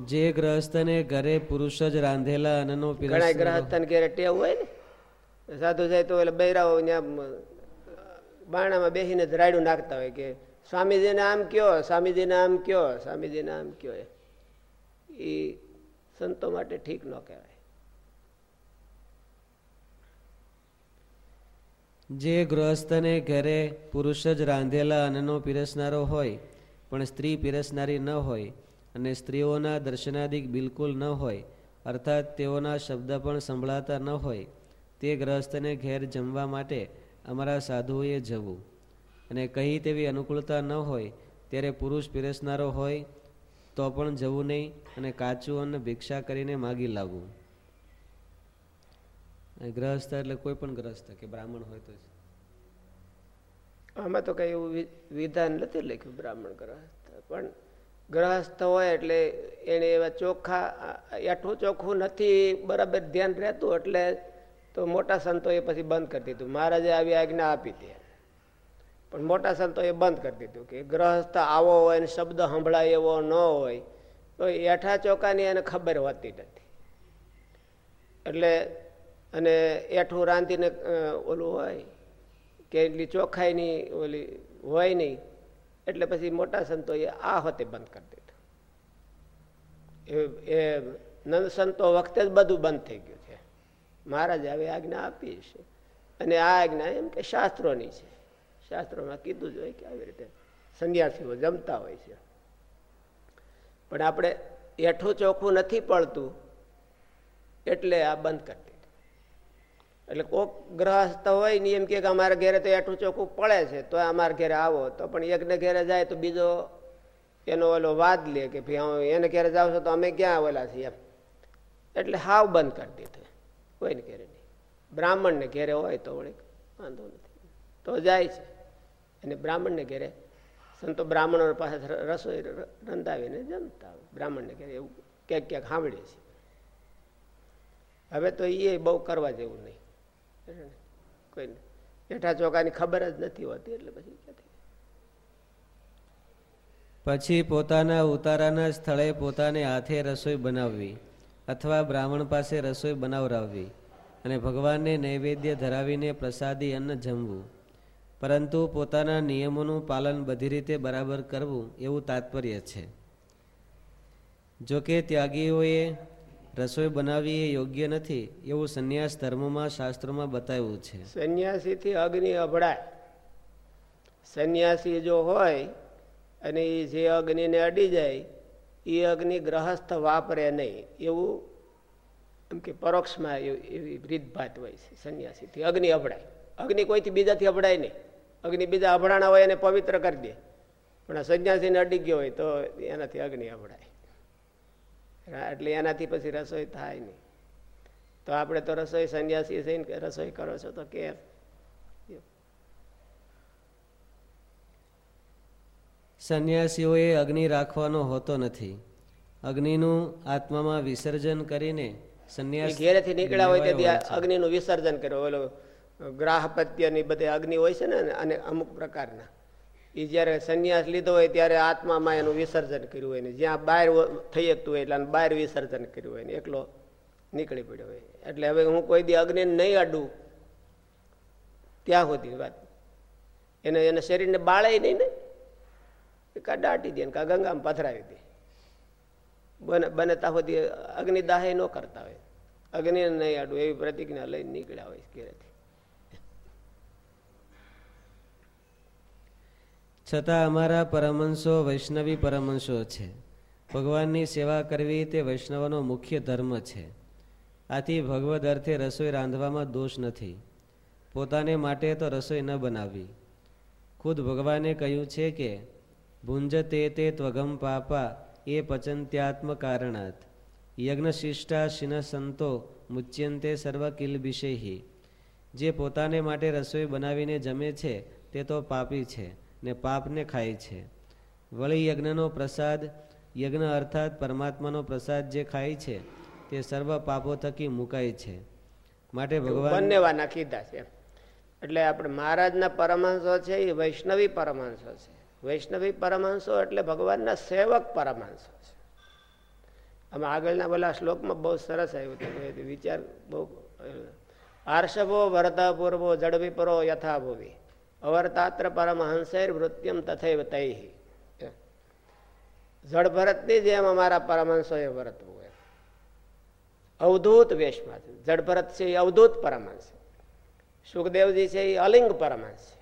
જે ગ્રહસ્થને ઘરે પુરુષ જ રાંધેલા અન્નનો ઘણા ગ્રહસ્થન ઘરે ટેવ હોય ને? સાધુ જાય તો એટલે બૈરાઓ બાણામાં બેસીને જ રાયડું નાખતા હોય કે સ્વામીજીને આમ કયો સ્વામીજીને આમ કયો સ્વામીજીને આમ કયો. એ સંતો માટે ઠીક ન કહેવાય. જે ગૃહસ્થને ઘરે પુરુષ જ રાંધેલા અન્નનો પીરસનારો હોય પણ સ્ત્રી પીરસનારી ન હોય અને સ્ત્રીઓના દર્શનાદિક બિલકુલ ન હોય, અર્થાત તેઓના શબ્દ પણ સંભળાતા ન હોય, તે ગ્રહસ્થને ઘેર જમવા માટે અમારા સાધુઓએ જવું. અને કહી તેવી અનુકૂળતા ન હોય, ત્યારે પુરુષ પીરસનારો હોય, તો પણ જવું નહીં અને કાચું અન્ન ભિક્ષા કરીને માગી લાવવું. ગ્રહસ્થ એટલે કોઈ પણ ગ્રહસ્થ, કે બ્રાહ્મણ હોય તો આમાં તો કઈ એવું વિધાન નથી લખ્યું બ્રાહ્મણ ગ્રહસ્થ, પણ ગ્રહસ્થ હોય એટલે એને એવા ચોખ્ખા એઠું ચોખ્ખું નથી, બરાબર ધ્યાન રહેતું, એટલે તો મોટા સંતોએ પછી બંધ કરી દીધું. મહારાજે આવી આજ્ઞા આપી હતી પણ મોટા સંતોએ બંધ કરી દીધું કે ગ્રહસ્થ આવો હોય ને શબ્દ સંભળાય એવો ન હોય, તો એઠા ચોખાની એને ખબર હોતી નથી. એટલે અને એઠું રાંધીને ઓલું હોય કે એટલી ચોખ્ખાઈની ઓલી હોય નહીં એટલે પછી મોટા સંતોએ આ હોતે બંધ કરી દીધું. એ નંદ સંતો વખતે જ બધું બંધ થઈ ગયું છે. મહારાજ હવે આજ્ઞા આપી છે. અને આ આજ્ઞા એમ કે શાસ્ત્રોની છે. શાસ્ત્રોમાં કીધું જ હોય કે આવી રીતે સંન્યાસીઓ જમતા હોય છે. પણ આપણે એઠું ચોખ્ખું નથી પડતું. એટલે આ બંધ કરી એટલે કોક ગ્રહસ્થ હોય ને એમ કે અમારા ઘેરે તો એઠું ચોખ્ખું પડે છે, તો અમારા ઘેરે આવો. તો પણ એકને ઘેરે જાય તો બીજો એનો ઓલો વાદ લે કે ભાઈ એને ઘેરે જાવ છો તો અમે ક્યાં ઓલા છીએ એમ. એટલે હાવ બંધ કરી દીધું. કોઈને ઘેરે નહીં. બ્રાહ્મણને ઘેરે હોય તો વળી વાંધો નથી. તો જાય છે. અને બ્રાહ્મણને ઘેરે સંતો બ્રાહ્મણો પાસે રસોઈ રંધાવીને જમતા બ્રાહ્મણને ઘેરે એવું ક્યાંક ક્યાંક સાંભળીએ છીએ હવે તો એ બહુ કરવા જેવું નહીં. કોઈને જેઠા ચોકાની ખબર જ નથી હોતી એટલે પછી પછી પોતાના ઉતારાના સ્થળે પોતાને હાથે રસોઈ બનાવવી અથવા બ્રાહ્મણ પાસે રસોઈ બનાવરાવવી અને ભગવાનને નૈવેદ્ય ધરાવીને પ્રસાદી અન્ન જમવું. પરંતુ પોતાના નિયમોનું પાલન બધી રીતે બરાબર કરવું એવું તાત્પર્ય છે. જોકે ત્યાગીઓએ રસોઈ બનાવવી એ યોગ્ય નથી, એવું સંન્યાસ ધર્મમાં, શાસ્ત્રોમાં બતાવ્યું છે. સંન્યાસીથી અગ્નિ અભડાય. સંન્યાસી જો હોય અને એ જે અગ્નિને અડી જાય, એ અગ્નિ ગ્રહસ્થ વાપરે નહીં. એવું એમ કે પરોક્ષમાં એવી રીતભાત હોય છે, સંન્યાસીથી અગ્નિ અભડાય. અગ્નિ કોઈથી બીજાથી અભડાય નહીં. અગ્નિ બીજા અભડાણા હોય એને પવિત્ર કરી દે. પણ આ સંન્યાસીને અડી ગયો હોય તો એનાથી અગ્નિ અભડાય. એટલે એનાથી પછી રસોઈ થાય નહીં. તો આપણે તો રસોઈ સંન્યાસી થઈને રસોઈ કરો છો તો કે સંન્યાસીઓએ અગ્નિ રાખવાનો હોતો નથી. અગ્નિનું આત્મામાં વિસર્જન કરીને સંન્યાસ ઘેરેથી નીકળ્યા હોય તેથી અગ્નિનું વિસર્જન કર્યું. ઓલો ગ્રાહપત્યની બધે અગ્નિ હોય છે ને અને અમુક પ્રકારના. એ જ્યારે સંન્યાસ લીધો હોય ત્યારે આત્મામાં એનું વિસર્જન કર્યું હોય ને. જ્યાં બહાર થઈ શકતું હોય એટલે બહાર વિસર્જન કર્યું હોય ને. એકલો નીકળી પડ્યો હોય. એટલે હવે હું કોઈ દી અગ્નિ નહીં અડું, ત્યાં સુધી વાત. એને એને શરીરને બાળે નહીં ને. કા દાટી દે કા ગંગામાં પથરાવી દે. બને બને ત્યાં સુધી અગ્નિ દાહે ન કરતા હોય. અગ્નિ નહીં આડું એવી પ્રતિજ્ઞા લઈને નીકળ્યા હોય ઘેરેથી. છતાં અમારા પરમહંસો વૈષ્ણવી પરમહંસો છે. ભગવાનની સેવા કરવી તે વૈષ્ણવનો મુખ્ય ધર્મ છે. આથી ભગવદ અર્થે રસોઈ રાંધવામાં દોષ નથી. પોતાને માટે તો રસોઈ ન બનાવવી. ખુદ ભગવાને કહ્યું છે કે, ભુંજ તે તે ત્વગમ પાપા, એ પચંત્યાત્મ કારણાત. યજ્ઞ શિષ્ટા શિન સંતો મુચ્યંતે સર્વ કિલબિષેહી જે પોતાને માટે રસોઈ બનાવીને જમે છે, તે તો પાપી છે. ને પાપને ખાય છે. વળી યજ્ઞનો પ્રસાદ યજ્ઞ અર્થાત પરમાત્માનો પ્રસાદ જે ખાય છે તે સર્વ પાપો થકી મુકાય છે. માટે ભગવાન બંને કીધા છે એટલે આપણે મહારાજના પરમાંશો છે એ વૈષ્ણવી પરમાંશો છે. વૈષ્ણવી પરમાંશો એટલે ભગવાનના સેવક પરમાંશો છે. આમાં આગળના બોલા શ્લોકમાં બહુ સરસ આવ્યું હતું વિચાર બહુ આર્ષભો ભરતા પૂર્વો જડવી પરો ભૂવિ અવરતાત્ર પરમહંસેર વૃત્યમ તથૈવ તૈ. જળ ભરતની જેમ અમારા પરમહંસોએ વર્તવું એમ. અવધૂત વેશમાં છે. જળ ભરત છે એ અવધૂત પરમહંસ. સુખદેવજી છે એ અલિંગ પરમહંસ. છે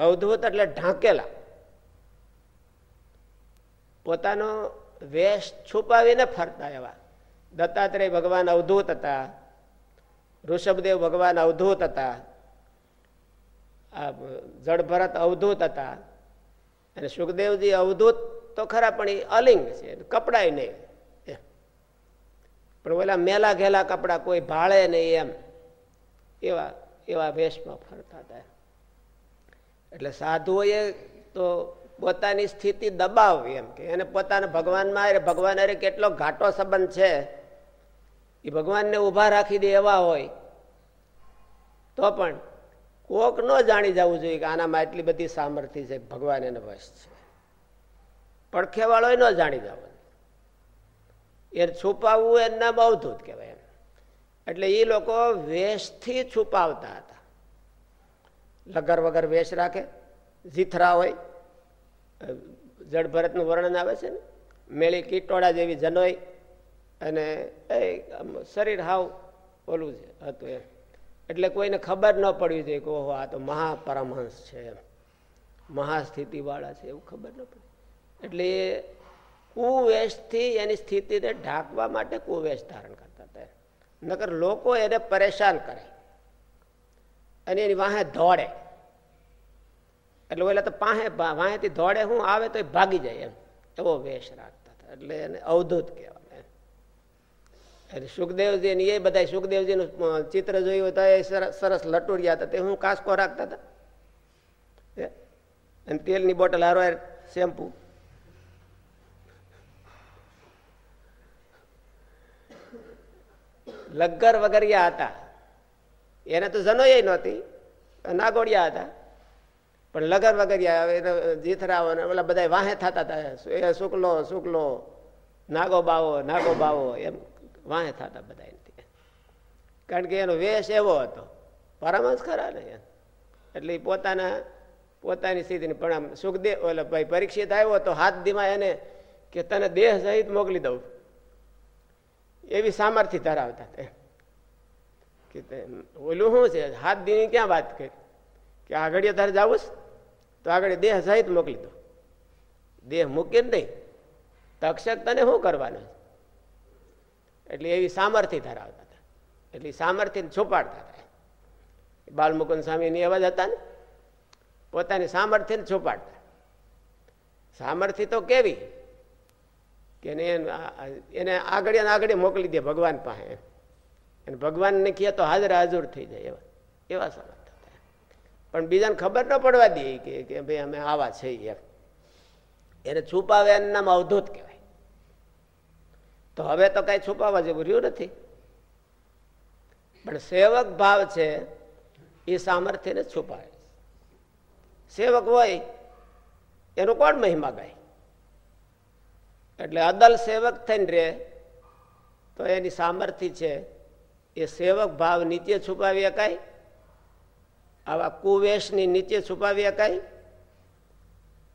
અવધૂત એટલે ઢાંકેલા. પોતાનો વેશ છુપાવીને ફરતા એવા. દત્તાત્રેય ભગવાન અવધૂત હતા. ઋષભદેવ ભગવાન અવધૂત હતા. આ જળભરત અવધૂત હતા. અને સુખદેવજી અવધૂત તો ખરા, પણ એ અલિંગ છે, કપડાય નહીં. પણ ઓલા મેલા ઘેલા કપડા કોઈ ભાળે નહીં એમ. એવા એવા વેશમાં ફરતા હતા. એટલે સાધુઓએ તો પોતાની સ્થિતિ દબાવવી એમ કે એને પોતાના ભગવાનમાં અરે ભગવાન અરે કેટલો ઘાટો સંબંધ છે. એ ભગવાનને ઊભા રાખી દે એવા હોય. તો પણ કોક ન જાણી જવું જોઈએ કે આનામાં એટલી બધી સામર્થ્ય છે, ભગવાન એને વશ છે. પડખે વાળો ન જાણી જવો એ છુપાવવું નામ અવધૂત કહેવાય એમ. એટલે એ લોકો વેશથી છુપાવતા હતા. લગર વગર વેશ રાખે, જીથરા હોય જડ ભરતનું વર્ણન આવે છે ને, મેળી કીટોળા જેવી જનોય અને એ શરીર હાવ ઓલું છે, હતું એમ. એટલે કોઈને ખબર ન પડવી જોઈએ કે ઓહો, આ તો મહાપરમહંસ છે એમ. મહાસ્થિતિવાળા છે, એવું ખબર ન પડે. એટલે એ કુવેશથી એની સ્થિતિને ઢાંકવા માટે કુવેશ ધારણ કરતા હતા નકર લોકો એને પરેશાન કરે. અને એની વાહે દોડે. એટલે ઓલા તો પાહે વાહેથી દોડે, હું આવે તો ભાગી જાય એમ. એવો વેશ રાખતા હતા. એટલે એને અવધૂત કહેવાય. એટલે સુખદેવજી ને એ બધા સુખદેવજીનું ચિત્ર જોયું તો એ સરસ લટુરિયા હતા. તે હું કાસકો રાખતા હતા. અને તેલની બોટલ હારો શેમ્પુ. લગર વગરિયા હતા. એને તો જનોય નહોતી, નાગોડિયા હતા. પણ લગર વગરિયા એને જીથરાઓ ને ઓલા બધા વાહે થતા હતા. એ શુકલો શુકલો નાગો બાવો નાગો બાવો એમ. વાહે થતા બધા કારણ કે એનો વેશ એવો હતો. પરમહંસ ખરા ને એટલે પોતાના, પોતાની સ્થિતિને પણ આમ સુખદેવ એટલે ભાઈ પરીક્ષિત આવ્યો તો હાથ ધીમા એને કે તને દેહ સહિત મોકલી દઉં. એવી સામર્થ્ય ધરાવતા તે કે ઓલું શું છે? હાથ દીની ક્યાં વાત કરી? કે આગળ તારે જાવું તો આગળ દેહ સહિત મોકલી દો. દેહ મૂકીને નહીં. તક્ષક તને શું કરવાનું એટલે એવી સામર્થ્ય ધરાવતા હતા. એટલે સામર્થ્યને છુપાડતા હતા. બાલમુકુંદ સ્વામીની એવા જ હતા ને? પોતાની સામર્થ્યને છુપાડતા. સામર્થ્ય તો કેવી? કે એને આગળ ને આગળ મોકલી દે ભગવાન પાસે. અને ભગવાનને કહે તો હાજર હાજર થઈ જાય એવા એવા સમર્થ હતા. પણ બીજાને ખબર ન પડવા દે કે ભાઈ અમે આવા છીએ એને છુપાવે એનું નામ અવધૂત કહેવાય. તો હવે તો કઈ છુપાવવા જેવું રહ્યું નથી. પણ સેવક ભાવ છે, એ સામર્થ્યને છુપાવે સેવક હોય, એનું કોણ મહિમા ગાય? એટલે અદલ સેવક થઈને રે તો એની સામર્થ્ય છે, એ સેવક ભાવ નીચે છુપાવી શકાય, આવા કુવેશની નીચે છુપાવી શકાય,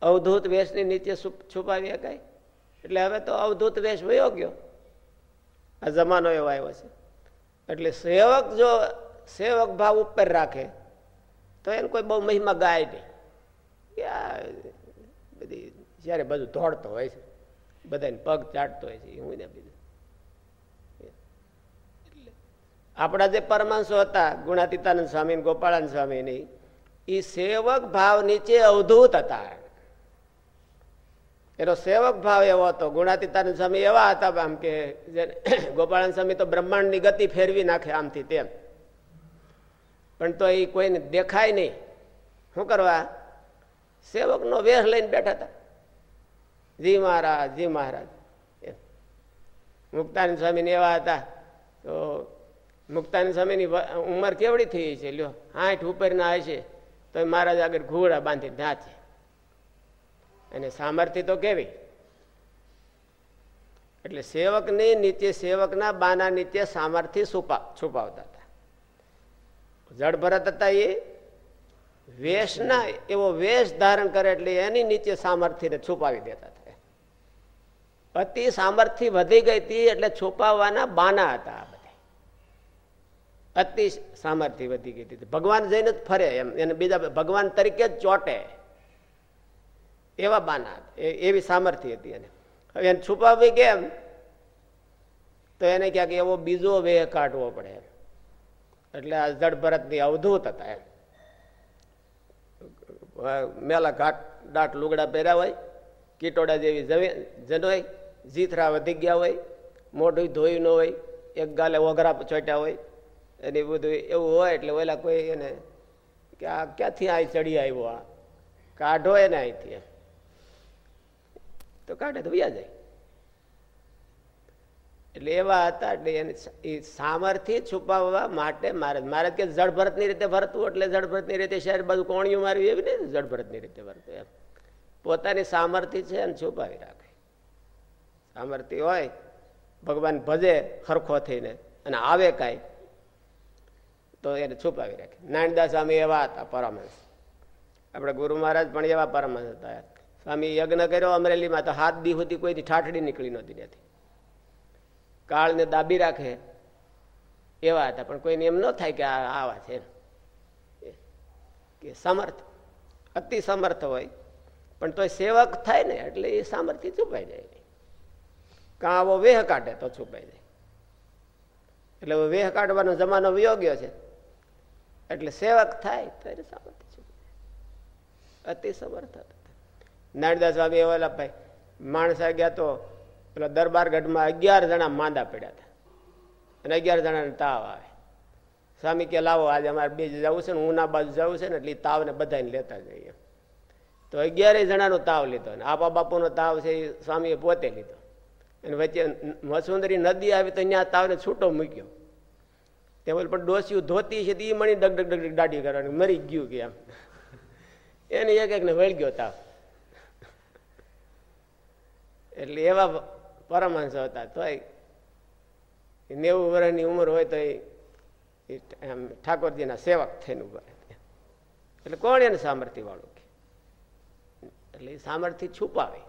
અવધૂત વેશની નીચે છુપાવી શકાય. એટલે હવે તો અવધૂત વેશ વયો ગયો. આ જમાનો એવો આવ્યો છે. એટલે સેવક જો સેવક ભાવ ઉપર રાખે, તો એને કોઈ બહુ મહિમા ગાય નહીં. કે બધી જ્યારે બધું દોડતો હોય છે, બધાને પગ ચાટતો હોય છે હું ને બીજું. આપણા જે પરમાંશો હતા, ગુણાતીતાનંદ સ્વામી ગોપાળાનંદ સ્વામી એ સેવક ભાવ નીચે અવધૂત હતા. એનો સેવક ભાવ એવો હતો. ગુણાતીતાનંદ સ્વામી એવા હતા આમ કે ગોપાળાનંદ સ્વામી તો બ્રહ્માંડની ગતિ ફેરવી નાખે આમથી તેમ. પણ તો એ કોઈને દેખાય નહીં. શું કરવા? સેવકનો વેશ લઈને બેઠા હતા. જી મહારાજ જી મહારાજ. મુક્તાનંદ સ્વામી એવા હતા. તો મુક્તાનંદ સ્વામીની ઉંમર કેવડી થઈ છે? લ્યો આઠ ઉપરના હશે. તો મહારાજ આગળ ઘોડા બાંધી નાચે અને સામર્થ્ય તો કેવી? એટલે સેવકની નીચે સેવકના બાના નીચે સામર્થ્ય છુપા, છુપાવતા હતા. જળ ભરત હતા એ. વેશના, એવો વેશ ધારણ કરે એટલે એની નીચે સામર્થ્યને છુપાવી દેતા હતા. અતિ સામર્થ્ય વધી ગઈ હતી એટલે છુપાવવાના બાના હતા બધા. અતિ સામર્થ્ય વધી ગઈ હતી. ભગવાન જઈને જ ફરે એમ. એને બીજા ભગવાન તરીકે જ ચોટે. એવા બાના એવી સામર્થ્ય હતી એને. હવે એને છુપાવવી કેમ? તો એને ક્યાંક એવો બીજો વેહ કાઢવો પડે એટલે આ જડ ભરતની અવધૂત હતા એમ મેલા ઘાટ દાટ લુગડા પહેર્યા હોય, કીટોડા જેવી જન હોય જીથરા વધી ગયા હોય, મોઢું ધોયું ન હોય, એક ગાલે ઓઘરા ચોટ્યા હોય, એની બધું એવું હોય એટલે ઓલા કોઈ એને કે આ ક્યાંથી આ ચડી આવ્યો આ? કાઢો એને અહીંથી તો કાઢે તો વ્યા જાય. એટલે એવા હતા એટલે એને એ સામર્થ્ય છુપાવવા માટે મહારાજ મહારાજ કે જળભરતની રીતે ભરતું એટલે જળભરતની રીતે શહેર બધું કોણિયું માર્યું એવી ને જળભરતની રીતે ભરતું એમ. પોતાની સામર્થ્ય છે અને છુપાવી રાખે. સામર્થ્ય હોય, ભગવાન ભજે હરખો થઈને અને આવે કાંઈ, તો એને છુપાવી રાખે. નાનદાસ સ્વામી એવા હતા, પરમહંસ. આપણે ગુરુ મહારાજ પણ એવા પરમહંસ હતા. સ્વામી યજ્ઞ કર્યો, અમરેલીમાં તો હાથ દી હતી કોઈની ઠાઠડી નીકળી નહોતી ત્યાંથી. કાળને દાબી રાખે, એવા હતા. પણ કોઈને એમ ન થાય કે આ આવા છે કે સમર્થ, અતિ સમર્થ હોય. પણ તો સેવક થાય ને, એટલે એ સામર્થ્ય છુપાઈ જાય. કાં આવો વેહ કાઢે તો છુપાઈ જાય. એટલે વેહ કાઢવાનો જમાનો વિયોગ્ય છે. એટલે સેવક થાય તો એને સામર્થ્ય છુપાઈ જાય. અતિ સમર્થ હતા. નારદાસ બાબી એવા ભાઈ, માણસા ગયા તો પેલા દરબાર ગઢમાં અગિયાર જણા માંદા પડ્યા હતા. અને અગિયાર જણાને તાવ આવે. સ્વામી કે, લાવો, આજે અમારે બે જવું છે ને ઉના બાજુ જવું છે ને, એટલે તાવને બધાને લેતા જઈએ. તો અગિયારેય જણાનો તાવ લીધો અને આપા બાપુનો તાવ છે એ સ્વામીએ પોતે લીધો. અને વચ્ચે મસુંદરી નદી આવી તો ત્યાં તાવને છૂટો મૂક્યો. તે બોલ પણ ડોસ્યું ધોતી છે એ મણી ડગ ડગ ડગ દાઢી કરવાની, મરી ગયું કે એમ. એને એક એકને વળગ્યો તાવ. એટલે એવા પરમહંસ હતા તોય. નેવું વર્ષની ઉંમર હોય તો એ ઠાકોરજીના સેવક થઈને ઊભા એટલે કોણ એને સામર્થ્ય વાળું કે? એટલે એ સામર્થ્ય છુપાવે.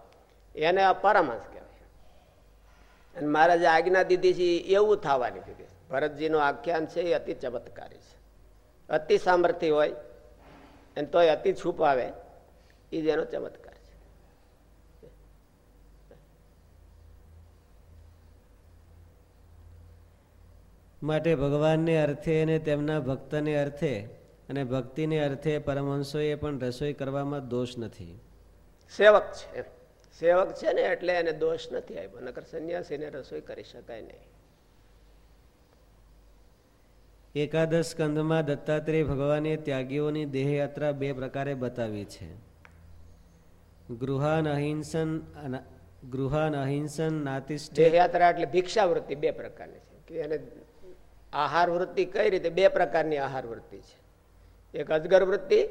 એને આ પરમહંસ કહેવાય. અને મહારાજે આજ્ઞા દીધી છે એવું થવાની દીધી ભરતજીનું આખ્યાન છે, એ અતિ ચમત્કારી છે. અતિ સામર્થ્ય હોય, અને તોય અતિ છુપાવે એ જ એનો ચમત્કાર માટે ભગવાનને અર્થે અને તેમના ભક્તને અર્થે અને ભક્તિને અર્થે પરમહંસોએ પણ રસોઈ કરવામાં દોષ નથી. સેવક છે. સેવક છે ને એટલે એને દોષ નથી આવ્યો નકર સંન્યાસીને રસોઈ કરી શકાય નહીં. એકાદશ સ્કંદમાં દત્તાત્રેય ભગવાને ત્યાગીઓની દેહયાત્રા બે પ્રકારે બતાવી છે. ગૃહાન અહિંસન ગૃહાન અહિંસન નાતિષ્ઠ દેહયાત્રા એટલે ભિક્ષાવૃત્તિ બે પ્રકારની છે. કે એને આહાર વૃત્તિ કઈ રીતે? બે પ્રકારની આહાર વૃત્તિ છે. એક અજગર વૃત્તિ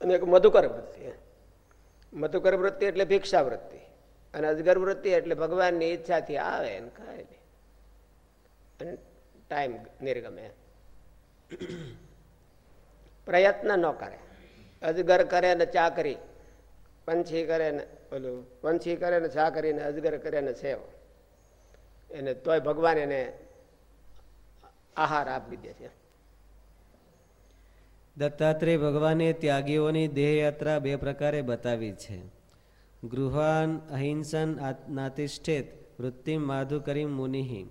અને એક મધુકર વૃત્તિ. મધુકર વૃત્તિ એટલે ભિક્ષા વૃત્તિ. અને અજગર વૃત્તિ એટલે ભગવાનની ઈચ્છાથી આવે ને ખાય અને ટાઈમ નિર્ગમે. પ્રયત્ન ન કરે. અજગર કરે ને ચાકરી. પંછી કરે ને ઓલું, પંછી કરે ને ચા કરીને અજગર કરે ને સેવ. એને તોય ભગવાન એને આહાર આપી દે છે. દત્તાત્રેય ભગવાને ત્યાગીઓની દેહયાત્રા બે પ્રકારે બતાવી છે. ગૃહાન અહિંસન નાતિષ્ઠેત વૃત્તિમ માધુકરીમ મુનિ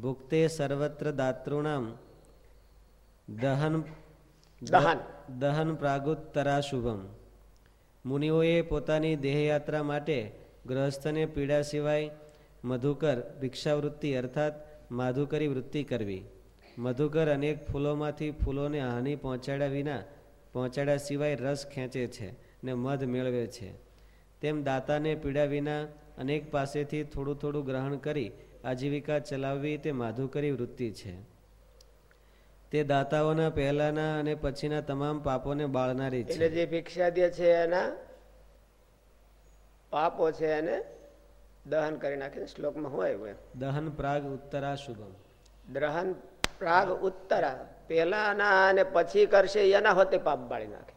ભુક્તે સર્વત્ર દાતૃણામ. દહન દહન. દહન પ્રાગુત્તરા શુભમ મુનિઓએ પોતાની દેહયાત્રા માટે ગ્રહસ્થને પીડા સિવાય મધુકર ભિક્ષાવૃત્તિ અર્થાત માધુકરી વૃત્તિ કરવી. મધુકર અનેક ફૂલોમાંથી ફૂલોને હાનિ પહોંચાડ્યા વિના પહોંચાડ્યા સિવાય રસ ખેંચે છે ને મધ મેળવે છે. તેમ દાતાને પીડા વિના અનેક પાસેથી થોડું થોડું ગ્રહણ કરી આજીવિકા ચલાવવી તે માધુકરી વૃત્તિ છે. તે દાતાઓના પહેલાના અને પછીના તમામ પાપોને બાળનારી એટલે છે જે ભિક્ષા દે છે એના પાપો છે એને દહન કરી નાખીને શ્લોકમાં હોય દહન પ્રાગ ઉત્તરા શુભમ દ્રહન પ્રાગ ઉત્તરા. પહેલાના અને પછી કરશે, એના હોતે પાપ બાળી નાખે.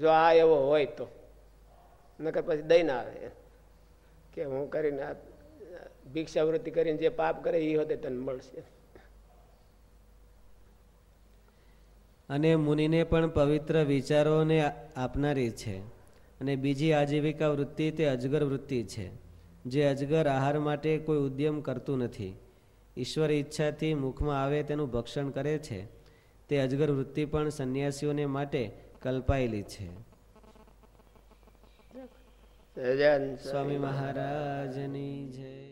જો આ એવો હોય તો. નકર પછી દઈ ના આવે. કે હું કરીને ભિક્ષાવૃત્તિ કરીને જે પાપ કરે એ હોતે તને મળશે. અને મુનિને પણ પવિત્ર વિચારોને આપનારી છે. અને બીજી આજીવિકા વૃત્તિ તે અજગર વૃત્તિ છે, જે અજગર આહાર માટે કોઈ ઉદ્યમ કરતું નથી. ઈશ્વર ઈચ્છાથી મુખમાં આવે તેનું ભક્ષણ કરે છે. તે અજગર વૃત્તિ પણ સંન્યાસીઓને માટે કલ્પાયેલી છે. સ્વામી મહારાજની જય.